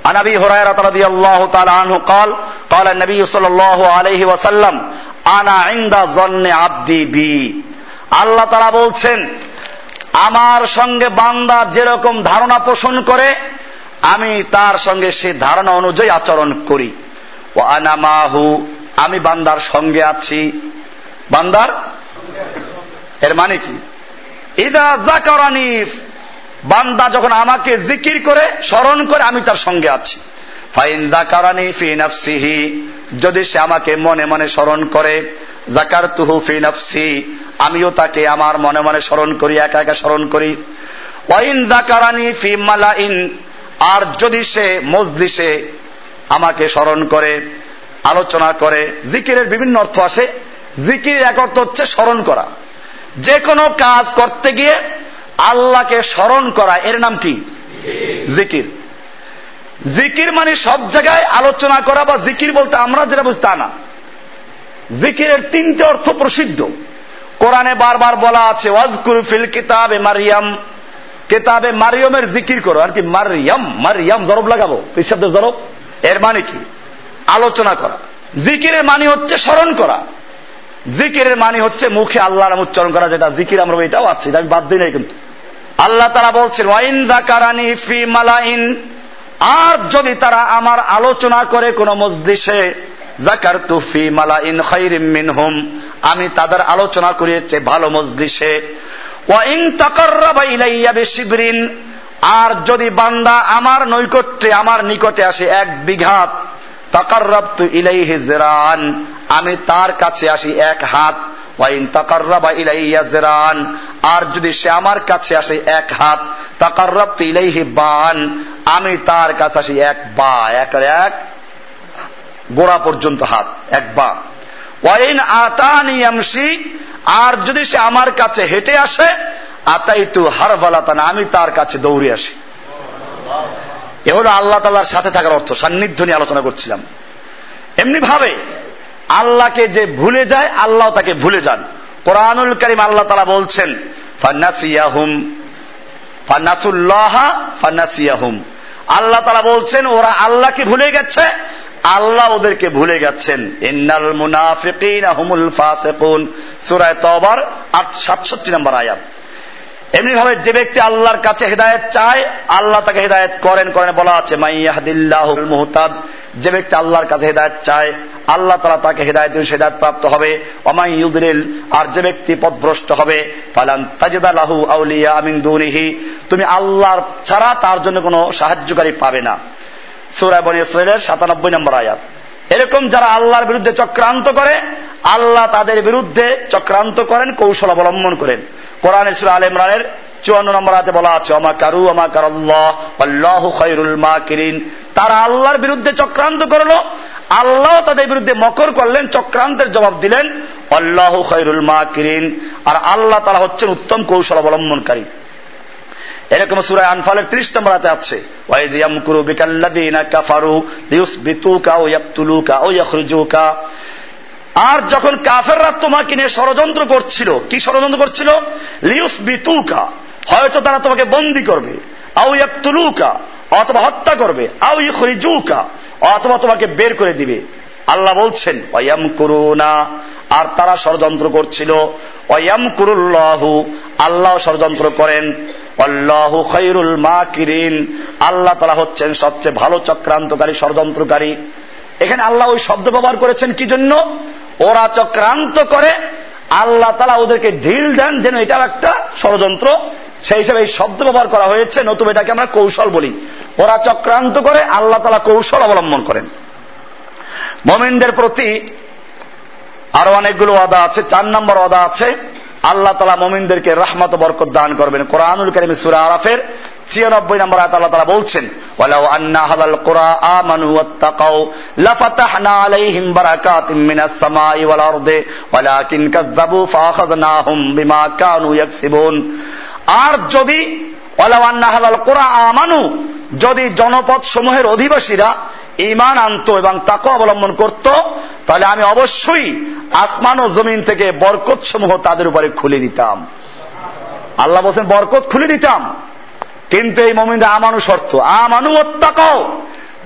عن ابي هريره رضي الله تعالى عنه قال قال النبي صلى الله عليه وسلم আনা ইন্দা জন্নে আব্দি বি আল্লাহ তারা বলছেন আমার সঙ্গে বান্দা যেরকম ধারণা পোষণ করে আমি তার সঙ্গে সে ধারণা অনুযায়ী আচরণ করি ও আনামাহু আমি বান্দার সঙ্গে আছি বান্দার এর মানে কি? ইদা জাকারানি বান্দা যখন আমাকে জিকির করে, স্মরণ করে, আমি তার সঙ্গে আছি। ফাইন দাকারানি ফি যদি সে আমাকে মনে মনে স্মরণ করে জাকার তুহু ফি নফসি, আমিও তাকে আমার মনে মনে স্মরণ করি, একা একা স্মরণ করি। ওয়াইন দাকারানি ফি মালাইন, আর যদি সে মজলিসে আমাকে স্মরণ করে, আলোচনা করে, জিকিরের বিভিন্ন অর্থ আসে, জিকির এক অর্থ হচ্ছে স্মরণ করা। যে কোনো কাজ করতে গিয়ে আল্লাহকে স্মরণ করা, এর নাম কি? জিকির। জিকির মানে সব জায়গায় আলোচনা করা বা জিকির বলতে আমরা যেটা বুঝি তা না। জিকিরের তিনটে অর্থ প্রসিদ্ধ। কোরআনে বারবার বলা আছে, ওয়াজকুর ফিল কিতাবে মারিয়াম। কেতাবে মারিয়মের জিকির করো। আর কি? মারিয়াম মারিয়াম, জরব লাগাবো। এই শব্দের জরব? এর মানে কি? আলোচনা করা। জিকিরের মানে হচ্ছে স্মরণ করা। জিকিরের মানে হচ্ছে মুখে আল্লাহর নাম উচ্চারণ করা, যেটা জিকির আমরা এটাও আছে, এটা আমি বাদ দিই নাই কিন্তু। আল্লাহ তারা বলছেন, ওয়াইন জাকারানি ফি মালাইন আর যদি তারা আমার আলোচনা করে কোন মসজিষে জাকার তুফি মালা ইন খৈরিম মিনহুম আমি তাদের আলোচনা করিয়েছে ভালো মসজিষে ওয়াইন তাকাররাবা ইলাইয়া বিশিবরিন আর যদি বান্দা আমার নৈকট্যে, আমার নিকটে আসে এক বিঘাত, তাকাররাবতু ইলাইহি জিরান আমি তার কাছে আসি এক হাত আর যদি সে আমার কাছে আসে এক হাত ইলাইহি বান। আমি তার কাছে আসি এক বা, এক এক গোড়া পর্যন্ত হাত, এক বা। ওয়াইন আতানি আর যদি সে আমার কাছে হেঁটে আসে আতাই তু হারভালাতানা আমি তার কাছে দৌড়ে আসি। এ হলো আল্লাহ তাল্লাহর সাথে থাকার অর্থ, সান্নিধ্য নিয়ে আলোচনা করছিলাম। এমনি ভাবে আল্লাহকে যে ভুলে যায়, আল্লাহ তাকে ভুলে যান। কোরআনুল করিম আল্লাহ তালা বলছেন, ফান্নাসিয়াহুম, ফান্নাসুল্লাহা ফান্নাসিয়াহুম। আল্লাহ তারা বলছেন, ওরা আল্লাহকে ভুলে গেছে, আল্লাহ ওদেরকে ভুলে গেছেন। ইন্নাল মুনাফিকিন হুমুল ফাসিকুন। সূরা তওবার 67 নম্বর আয়াত। এমনি ভাবে যে ব্যক্তি আল্লাহর কাছে হেদায়েত চায়, আল্লাহ তাকে হেদায়েত করেন করেন বলা আছে, মাইয়াহদিল্লাহুল মুহতাদ। যে ব্যক্তি আল্লাহর কাছে হেদায়েত চায়, আল্লাহ তারা তাকে হেদায়ত হেদায়ত প্রাপ্ত হবে। অমাই ইউদরিল, আর যে ব্যক্তি পথভ্রষ্ট হবে লাহু আউলিয়া আমিন তুমি আল্লাহর ছাড়া তার জন্য কোনো সাহায্যকারী পাবে না। সুরায় ইসরায়েলের সাতানব্বই নম্বর আয়াত। এরকম যারা আল্লাহর বিরুদ্ধে চক্রান্ত করে, আল্লাহ তাদের বিরুদ্ধে চক্রান্ত করেন, কৌশল অবলম্বন করেন। কোরআন সুরা আল ইমরানের চুয়ান্ন নম্বর হাতে বলা আছে অমা কারু অমা কারল্লাহ খৈরুল মা কিরিন তারা আল্লাহর বিরুদ্ধে চক্রান্ত করল, আল্লাহ তাদের বিরুদ্ধে মকর করলেন, চক্রান্তের জবাব দিলেন আল্লাহ খৈরুল মা কিরিন আর আল্লাহ তারা হচ্ছেন উত্তম কৌশল অবলম্বনকারী। এরকম সুরায় আনফালের ত্রিশ নম্বর হাতে আছে আর যখন কাফেররা তোমাকে নিয়ে ষড়যন্ত্র করছিল, কি ষড়যন্ত্র করছিল? লিউস বিতুকা হয়তো তারা তোমাকে বন্দি করবে। আউ ইয়াকতুলুকা, অথবা হত্যা করবে। আউ ইখরিজুকা, অথবা তোমাকে বের করে দিবে। আল্লাহ বলছেন অয়াম করুনা আর তারা ষড়যন্ত্র করছিল। অয়াম কুরুল্লাহু আল্লাহ ষড়যন্ত্র করেন। অল্লাহু খৈরুল মা কিরিন আল্লাহ তারা হচ্ছেন সবচেয়ে ভালো চক্রান্তকারী, ষড়যন্ত্রকারী। এখানে আল্লাহ ওই শব্দ ব্যবহার করেছেন কি জন্য? ওরা চক্রান্ত করে, আল্লাহ তালা ওদেরকে ঢিল দেন যেন এটাও একটা ষড়যন্ত্র সেই হিসাবে এই শব্দ ব্যবহার করা হয়েছে নতুন এটাকে আমরা কৌশল বলি। ওরা চক্রান্ত করে আল্লাহ তালা কৌশল অবলম্বন করেন। মোমিনদের প্রতি আরও অনেকগুলো ওয়াদা আছে, চার নম্বর ওয়াদা আছে, আল্লাহ তালা মোমিনদেরকে রহমত বরকত দান করবেন। কোরআনুল করিম সুরা আরাফের ছিয়ানব্বই নম্বর আয়াত আল্লাহ তালা বলছেন, ওয়ালাউ আন্না হাদাল কুরা আমানু ওয়াত্তাকাউ, লাফাতাহনা আলাইহিম বারাকাতিম মিনাস সামাই ওয়াল আরদে, ওয়ালাকিন কাযযাবু ফাআখাযনাহুম বিমা কানু ইয়াকসিবুন। আর যদি আমানু, যদি জনপদ সমূহের অধিবাসীরা ইমান আনত এবং তাকে অবলম্বন করত, তাহলে আমি অবশ্যই আসমান ও জমিন থেকে বরকত সমূহ তাদের উপরে খুলে দিতাম। আল্লাহ বলছেন, বরকত খুলে দিতাম। কিন্তু এই মমিনরা আমানু শর্ত। আমানু ওত্তাকাও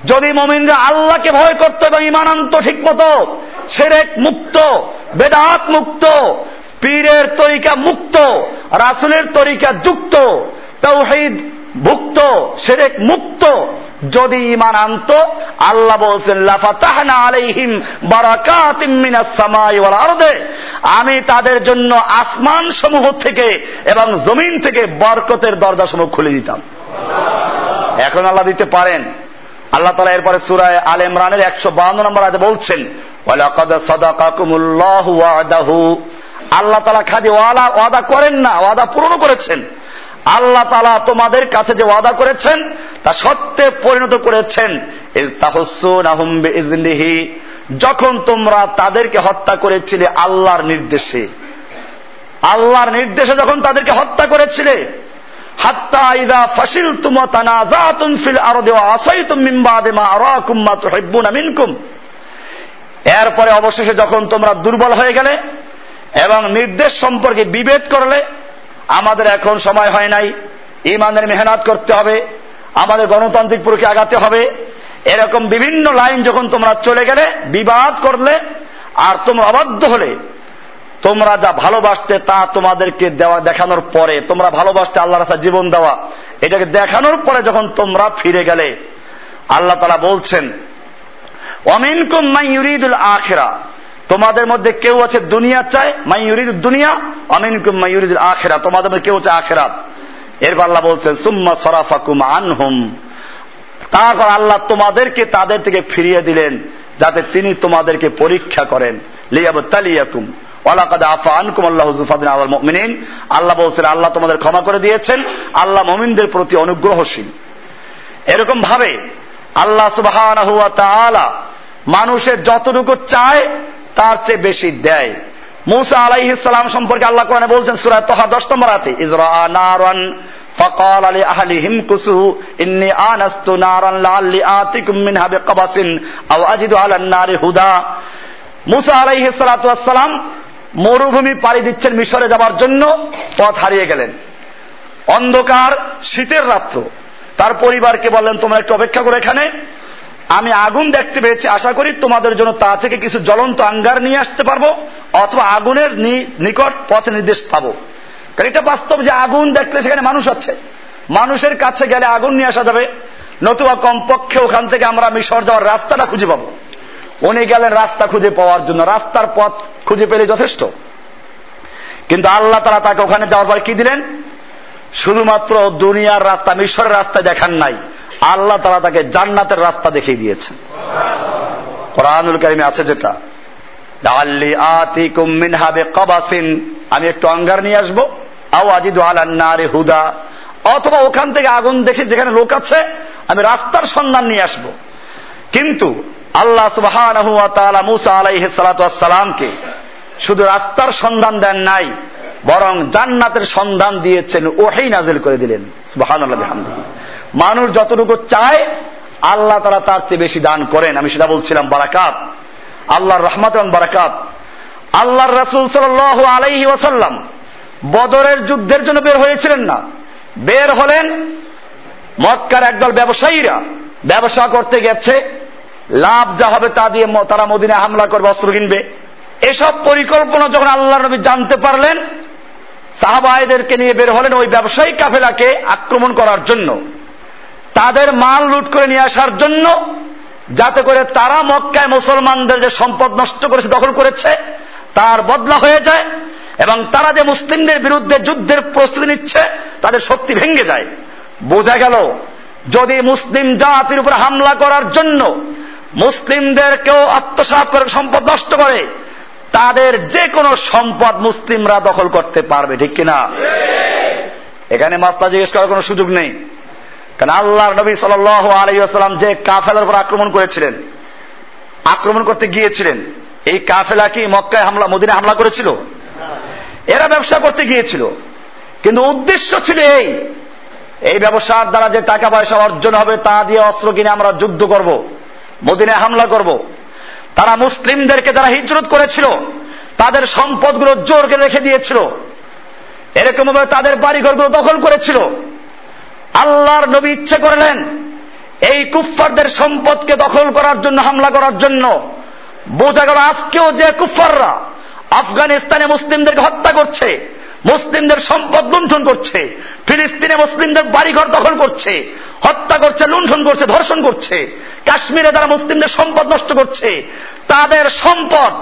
যদি মমিনরা আল্লাহকে ভয় করত এবং ইমান আনত ঠিক মতো সেরেক মুক্ত, বেদাত মুক্ত পীরের তরিকা মুক্ত, রাসুলের তরিকা যুক্ত তৌহিদ ভুক্ত সেরেক মুক্ত। যদি ইমান আনত, আল্লাহ বলছেন লাফাতাহনা আলাইহিম বারাকাতিম মিনাস সামাই ওয়াল আরদে। আমি তাদের জন্য আসমান সমূহ থেকে এবং জমিন থেকে বরকতের দরজা সমূহ খুলে দিতাম। এখন আল্লাহ দিতে পারেন। আল্লাহ তালা এরপরে সুরায় আল ইমরানের একশো বাহান্ন নম্বর আজ বলছেন আল্লাহ তালা খাদি ওয়ালা ওয়াদা করেন না, ওয়াদা পূরণ করেছেন। আল্লাহ তালা তোমাদের কাছে যে ওয়াদা করেছেন, তা সত্যে পরিণত করেছেন। যখন তোমরা তাদেরকে হত্যা করেছিলে আল্লাহর নির্দেশে। আল্লাহর নির্দেশে যখন তাদেরকে হত্যা করেছিলে এরপরে অবশেষে যখন তোমরা দুর্বল হয়ে গেলে এবং নির্দেশ সম্পর্কে বিভেদ করলে আমাদের এখন সময় হয় নাই। ইমানের মেহনত করতে হবে, আমাদের গণতান্ত্রিক প্রক্রিয়া আগাতে হবে। এরকম বিভিন্ন লাইন যখন তোমরা চলে গেলে, বিবাদ করলে আর তোমরা অবাধ্য হলে, তোমরা যা ভালোবাসতে তা তোমাদেরকে দেওয়া, দেখানোর পরে, তোমরা ভালোবাসতে আল্লাহ রাস্তা জীবন দেওয়া, এটাকে দেখানোর পরে যখন তোমরা ফিরে গেলে, আল্লাহ তালা বলছেন অমিনকুম মাই ইউরিদুল আখেরা। তোমাদের মধ্যে কেউ আছে দুনিয়া চায় মাই ইউরিদ দুনিয়া মাই আখেরা তোমাদের মধ্যে কেউ চায় আখেরাত। এরপর আল্লাহ বলছেন, সুম্মা সরাফাকুম আনহুম। তারপর আল্লাহ তোমাদেরকে তাদের থেকে ফিরিয়ে দিলেন, যাতে তিনি তোমাদেরকে পরীক্ষা করেন। লিয়াবতালিয়াকুম। ওয়ালাকাদ আফা আল্লাহ হুজুফাদিন আল মুমিনিন। আল্লাহ বলছেন, আল্লাহ তোমাদের ক্ষমা করে দিয়েছেন। আল্লাহ মুমিনদের প্রতি অনুগ্রহশীল। এরকম ভাবে আল্লাহ তাআলা মানুষের যতটুকু চায় তার চেয়ে বেশি দেয় মুসা আলাইহিস সালাম সম্পর্কে আল্লাহ কোরআনে বলছেন সূরা তহা 10 নম্বর আয়াতে ইজরা নারান فقال لأهلهم كسوا إني آنست نارا لعلي آتيكم منها بقبس أو أجد على النار هدى মুসা আলাইহি সালাম মরুভূমি পাড়ি দিচ্ছেন মিশরে যাবার জন্য পথ হারিয়ে গেলেন অন্ধকার শীতের রাত্র তার পরিবারকে বললেন তোমরা একটু অপেক্ষা করো এখানে আমি আগুন দেখতে পেয়েছি, আশা করি তোমাদের জন্য তা থেকে কিছু জ্বলন্ত আঙ্গার নিয়ে আসতে পারব, অথবা আগুনের নিকট পথ নির্দেশ পাবো। এটা বাস্তব যে আগুন দেখলে সেখানে মানুষ আছে। মানুষের কাছে গেলে আগুন নিয়ে আসা যাবে। নতুবা কমপক্ষে ওখান থেকে আমরা মিশর যাওয়ার রাস্তাটা খুঁজে পাবো। উনি গেলেন রাস্তা খুঁজে পাওয়ার জন্য। রাস্তার পথ খুঁজে পেলে যথেষ্ট। কিন্তু আল্লাহ তারা তাকে ওখানে যাওয়ার পর কি দিলেন? শুধুমাত্র দুনিয়ার রাস্তা, মিশরের রাস্তা দেখান নাই। আল্লাহ তারা তাকে জান্নাতের রাস্তা দেখিয়ে দিয়েছেন। কোরআনুল কারিমে আছে যেটা আল্লি আতি কুমিন হাবে কবাসিন আমি একটু অঙ্গার নিয়ে আসব, আও আজিদু আলান্নারে হুদা অথবা ওখান থেকে আগুন দেখে যেখানে লোক আছে, আমি রাস্তার সন্ধান নিয়ে আসব। কিন্তু আল্লাহ সুবাহ মুসা আলাইহ সালাতামকে শুধু রাস্তার সন্ধান দেন নাই, বরং জান্নাতের সন্ধান দিয়েছেন ওহেই নাজিল করে দিলেন। সুবাহান মানুষ যতটুকু চায়, আল্লাহ তারা তার চেয়ে বেশি দান করেন। আমি সেটা বলছিলাম, বারাকাত। আল্লাহর রহমত বারাকাত। আল্লাহর রাসুল সাল আলাইহি ওয়াসাল্লাম বদরের যুদ্ধের জন্য বের হয়েছিলেন না। বের হলেন মক্কার একদল ব্যবসায়ীরা। ব্যবসা করতে গেছে। লাভ যা হবে তা দিয়ে তারা মদিনে হামলা করবে, অস্ত্র কিনবে। এসব পরিকল্পনা যখন আল্লাহ নবী জানতে পারলেন, সাহাবায়দেরকে নিয়ে বের হলেন ওই ব্যবসায়ী কাফেলাকে আক্রমণ করার জন্য। তাদের মাল লুট করে নিয়ে আসার জন্য যাতে করে তারা মক্কায় মুসলমানদের যে সম্পদ নষ্ট করেছে, দখল করেছে, তার বদলা হয়ে যায় এবং তারা যে মুসলিমদের বিরুদ্ধে যুদ্ধের প্রস্তুতি নিচ্ছে, তাদের শক্তি ভেঙে যায়। বোঝা গেল, যদি মুসলিম জাতির উপর হামলা করার জন্য মুসলিমদেরকেও আত্মসাত করে সম্পদ নষ্ট করে, তাদের যে কোনো সম্পদ মুসলিমরা দখল করতে পারবে, ঠিক কিনা? এখানে মাস্তা জিজ্ঞেস করার কোনো সুযোগ নেই। কারণ আল্লাহ নবী সাল আলাইসাল্লাম যে কাফেলার উপর আক্রমণ করেছিলেন, আক্রমণ করতে গিয়েছিলেন, এই কাফেলা কি মক্কায় হামলা মদিনে হামলা করেছিল? এরা ব্যবসা করতে গিয়েছিল। কিন্তু উদ্দেশ্য ছিল এই এই ব্যবসার দ্বারা যে টাকা পয়সা অর্জন হবে তা দিয়ে অস্ত্র কিনে আমরা যুদ্ধ করব মদিনে হামলা করব। তারা মুসলিমদেরকে যারা হিজরত করেছিল, তাদের সম্পদগুলো জোরকে রেখে দিয়েছিল। এরকম ভাবে তাদের বাড়িঘরগুলো দখল করেছিল। আল্লাহর নবী ইচ্ছে করলেন এই কুফফারদের সম্পদকে দখল করার জন্য, হামলা করার জন্য। বোঝা গেল আজকেও যে কুফফাররা আফগানিস্তানে মুসলিমদেরকে হত্যা করছে, মুসলিমদের সম্পদ লুণ্ঠন করছে, ফিলিস্তিনে মুসলিমদের বাড়িঘর দখল করছে, হত্যা করছে, লুণ্ঠন করছে, ধর্ষণ করছে, কাশ্মীরে যারা মুসলিমদের সম্পদ নষ্ট করছে, তাদের সম্পদ,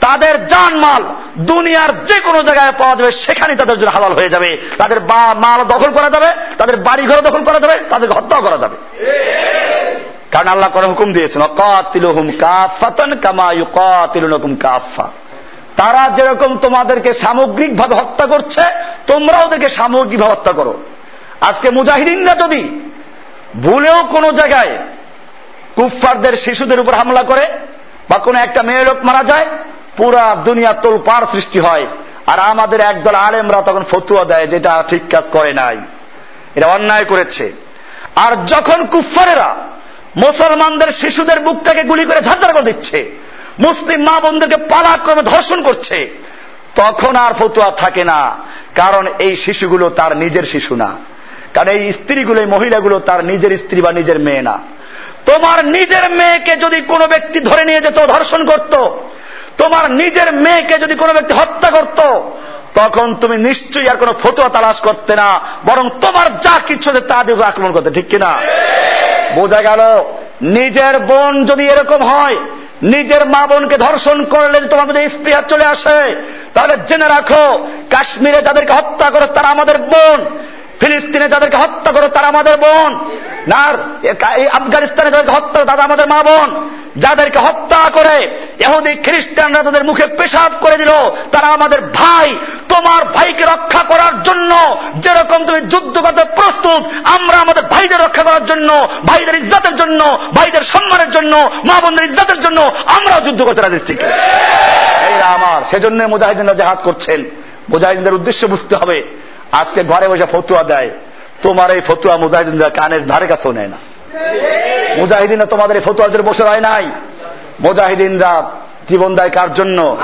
তাদের জানমাল দুনিয়ার যে কোনো জায়গায় পাওয়া যাবে সেখানে তাদের জন্য হালাল হয়ে যাবে। তাদের মাল দখল করা যাবে, তাদের বাড়ি ঘর দখল করা যাবে, তাদের হত্যা করা যাবে। কারণ আল্লাহ করে হুকুম দিয়েছেন কাফা। তারা যেরকম তোমাদেরকে সামগ্রিকভাবে হত্যা করছে তোমরা ওদেরকে সামগ্রিকভাবে হত্যা করো। আজকে মুজাহিদিনরা যদি ভুলেও কোন জায়গায় কুফফারদের শিশুদের উপর হামলা করে, বা কোনো একটা মেয়ে লোক মারা যায় পুরা দুনিয়া তোল পার সৃষ্টি হয়। আর আমাদের একদল আলেমরা তখন ফতুয়া দেয় যেটা ঠিক কাজ করে নাই। এটা অন্যায় করেছে। আর যখন কুফফারেরা মুসলমানদের শিশুদের বুকটাকে গুলি করে ঝাঁঝার করে দিচ্ছে, মুসলিম মা বোনদেরকে পালাক্রমে ধর্ষণ করছে, তখন আর ফতুয়া থাকে না। কারণ এই শিশুগুলো তার নিজের শিশু না। কারণ এই স্ত্রীগুলো, এই মহিলাগুলো তার নিজের স্ত্রী বা নিজের মেয়ে না। তোমার নিজের মেয়েকে যদি কোনো ব্যক্তি ধরে নিয়ে যেত, ধর্ষণ করত তোমার নিজের মেয়েকে যদি কোনো ব্যক্তি হত্যা করত, তখন তুমি নিশ্চয়ই আর কোনো ফতুয়া তালাশ করতে না, বরং তোমার যা কিছু তা দিয়ে আক্রমণ করতে, ঠিক কিনা? বোঝা গেল? নিজের বোন যদি এরকম হয়, নিজের মা বোনকে ধর্ষণ করলে তোমার মধ্যে স্পৃহা চলে আসে, তাহলে জেনে রাখো, কাশ্মীরে যাদেরকে হত্যা করে তারা আমাদের বোন। ফিলিস্তিনে যাদেরকে হত্যা করো, তারা আমাদের বোন। না আফগানিস্তানে যাদেরকে হত্যা তারা আমাদের মা বোন। যাদেরকে হত্যা করে এহুদি খ্রিস্টানরা তাদের মুখে পেশাব করে দিল, তারা আমাদের ভাই। তোমার ভাইকে রক্ষা করার জন্য যেরকম তুমি যুদ্ধ করতে প্রস্তুত, আমরা আমাদের ভাইদের রক্ষা করার জন্য, ভাইদের ইজ্জাতের জন্য, ভাইদের সম্মানের জন্য, মা বোনদের ইজ্জাতের জন্য আমরাও যুদ্ধ করতে রাজি ঠিক আমার। সেজন্য মুজাহিদিনরা হাত করছেন। মুজাহিদিনদের উদ্দেশ্য বুঝতে হবে। আজকে ঘরে বসে ফতুয়া দেয়। তোমার এই ফতুয়া মুজাহিদিনরা কানের ধারে কাছেও নেয় না। মুজাহিদিনরা তোমাদের এই জন্য বসে হয় নাই। মুজাহিদিনরা জীবন দেয় কার জন্য?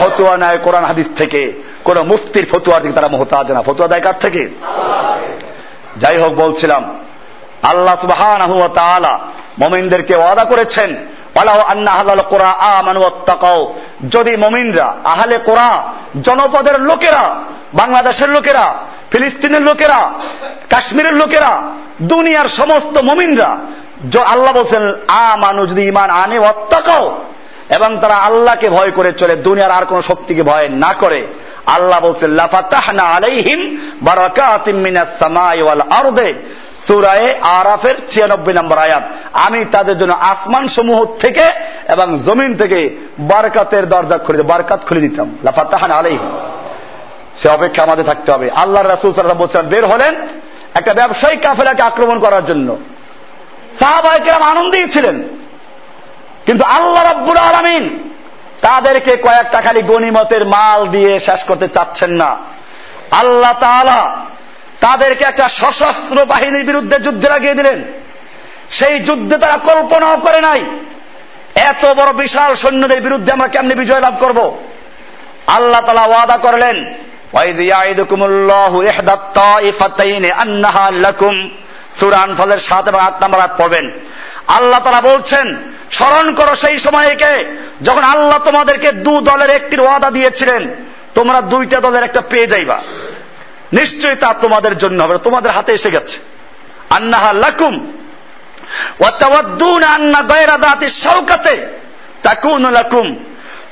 ফতুয়া নেয় কোরআন হাদিস থেকে। কোন মুফতির ফতুয়ার দিকে তারা মোহতাজ না। ফতুয়া দেয় কার থেকে? যাই হোক বলছিলাম, আল্লাহ সুবাহ মমিনদেরকে ওয়াদা করেছেন যদি মমিনরা আহলে কোরআ, জনপদের লোকেরা বাংলাদেশের লোকেরা, ফিলিস্তিনের লোকেরা, কাশ্মীরের লোকেরা, দুনিয়ার সমস্ত মমিনরা আল্লাহ বলছেন আ মানুষ যদি ইমান আনে অত্যাকাও এবং তারা আল্লাহকে ভয় করে চলে, দুনিয়ার আর কোন শক্তিকে ভয় না করে। আল্লাহ বলছেন, লাফাতাহনা আলাইহিম বারাকাতিম সামাই ওয়াল আরদে। সুরায়ে আরাফের ছিয়ানব্বই নম্বর আয়াত। আমি তাদের জন্য আসমান সমূহ থেকে এবং জমিন থেকে বারকাতের দরজা খুলে, বারকাত খুলে দিতাম। লাফাতাহান আলাইহিম। সে অপেক্ষা আমাদের থাকতে হবে। আল্লাহ রাসুল সাল্লাম বলছেন বের হলেন একটা ব্যবসায়িক কাফেলাকে আক্রমণ করার জন্য। সাহাবাহিকেরাম আনন্দেই ছিলেন। কিন্তু আল্লাহ রব্বুল আলমিন তাদেরকে কয়েকটা খালি গণিমতের মাল দিয়ে শেষ করতে চাচ্ছেন না। আল্লাহ তাআলা তাদেরকে একটা সশস্ত্র বাহিনীর বিরুদ্ধে যুদ্ধে লাগিয়ে দিলেন। সেই যুদ্ধে তারা কল্পনাও করে নাই। এত বড় বিশাল সৈন্যদের বিরুদ্ধে আমরা কেমনি বিজয় লাভ করব? আল্লাহ তালা ওয়াদা করলেন সুরান ফলের সাত এবং আট নাম্বার আট পড়বেন। আল্লাহ তারা বলছেন, স্মরণ করো সেই সময়কে যখন আল্লাহ তোমাদেরকে দু দলের একটির ওয়াদা দিয়েছিলেন, তোমরা দুইটা দলের একটা পেয়ে যাইবা। নিশ্চয়ই তা তোমাদের জন্য হবে তোমাদের হাতে এসে গেছে। আন্নাহা লাকুম আন্না গয়রা দাতি শৌকাতে তাকুন লাকুম।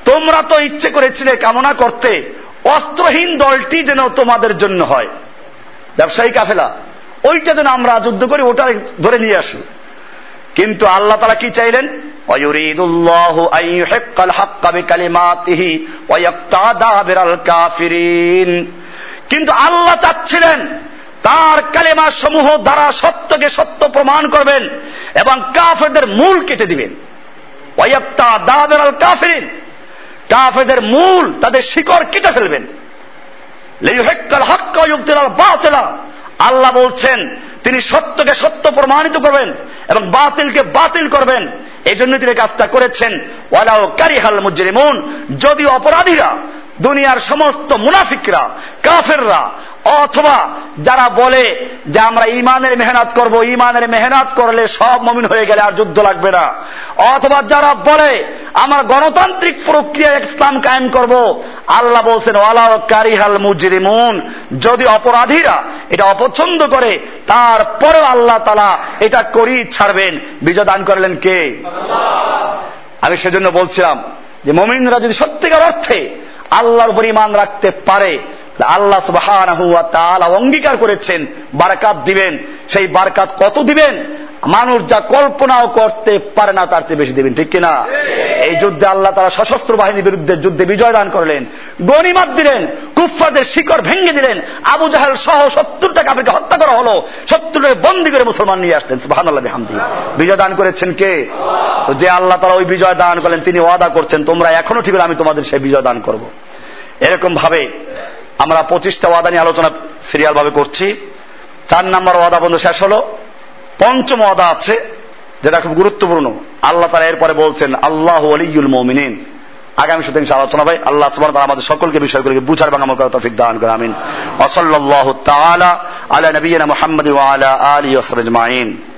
তোমরা তো ইচ্ছে করেছিলে কামনা করতে অস্ত্রহীন দলটি যেন তোমাদের জন্য হয়। ব্যবসায়ী কাফেলা, ওইটা যেন আমরা যুদ্ধ করি, ওটা ধরে নিয়ে আসু। কিন্তু আল্লাহ তারা কি চাইলেন? কিন্তু আল্লাহ চাচ্ছিলেন, তার কালেমা সমূহ দ্বারা সত্যকে সত্য প্রমাণ করবেন এবং কাফেরদের মূল কেটে দিবেন। ওয়াক্তা দা আল কাফিরিন। কাফেরদের মূল, তাদের শিকড় কেটে ফেলবেন। আল্লাহ বলছেন, তিনি সত্যকে সত্য প্রমাণিত করবেন এবং বাতিলকে বাতিল করবেন। এই জন্য তিনি কাজটা করেছেন। ওয়ালাও কারিহাল মুজরিমুন। যদি অপরাধীরা, দুনিয়ার সমস্ত মুনাফিকরা, কাফেররা অথবা যারা বলে যে আমরা ইমানের মেহনত করব, ইমানের মেহনত করলে সব মমিন হয়ে গেলে আর যুদ্ধ লাগবে না। অথবা যারা বলে আমরা গণতান্ত্রিক প্রক্রিয়া ইসলাম কায়েম করব, আল্লাহ বলছেন ওয়ালাও কারিহাল মুজরিমুন। যদি অপরাধীরা এটা অপছন্দ করে, তারপরেও আল্লাহ তালা এটা করেই ছাড়বেন। বিজয় দান করলেন কে? আমি সেজন্য বলছিলাম যে মমিনরা যদি সত্যিকার অর্থে আল্লাহর উপর ইমান রাখতে পারে আল্লাহ সুবাহ অঙ্গীকার করেছেন, বারকাত দিবেন। সেই বারকাত কত দিবেন? মানুষ যা কল্পনাও করতে পারে না, তার চেয়ে বেশি দেবেন, ঠিক কিনা? এই যুদ্ধে আল্লাহ তারা সশস্ত্র বাহিনীর বিরুদ্ধে যুদ্ধে বিজয় দান করলেন, গণিমাত দিলেন কুফফাদের শিকড় ভেঙে দিলেন, আবু জাহাল সহ সত্তরটা কাপড়কে হত্যা করা হলো সত্তরটাকে বন্দি করে মুসলমান নিয়ে আসলেন, সুবহানাল্লাহ হামদি বিজয় দান করেছেন কে? যে আল্লাহ তারা ওই বিজয় দান করলেন, তিনি ওয়াদা করছেন, তোমরা এখনও ঠিক আমি তোমাদের সেই বিজয় দান করব। এরকম ভাবে আমরা পঁচিশটা ওয়াদা নিয়ে আলোচনা সিরিয়াল ভাবে করছি। চার নম্বর ওয়াদা বন্ধু, শেষ হলো। পঞ্চম ওয়াদা আছে, যেটা খুব গুরুত্বপূর্ণ। আল্লাহ তারা এরপরে বলছেন, আল্লাহ আলিউল মমিনিন। আগামী শতাংশ আলোচনা ভাই, আল্লাহ সুবাহ তারা আমাদের সকলকে, বিষয়গুলোকে বুঝার এবং আমল করার দান করে আমিন। ওসল্লাহ তাআলা আলা নবিয়িনা মুহাম্মদ ওয়া আলা আলিহি ওয়া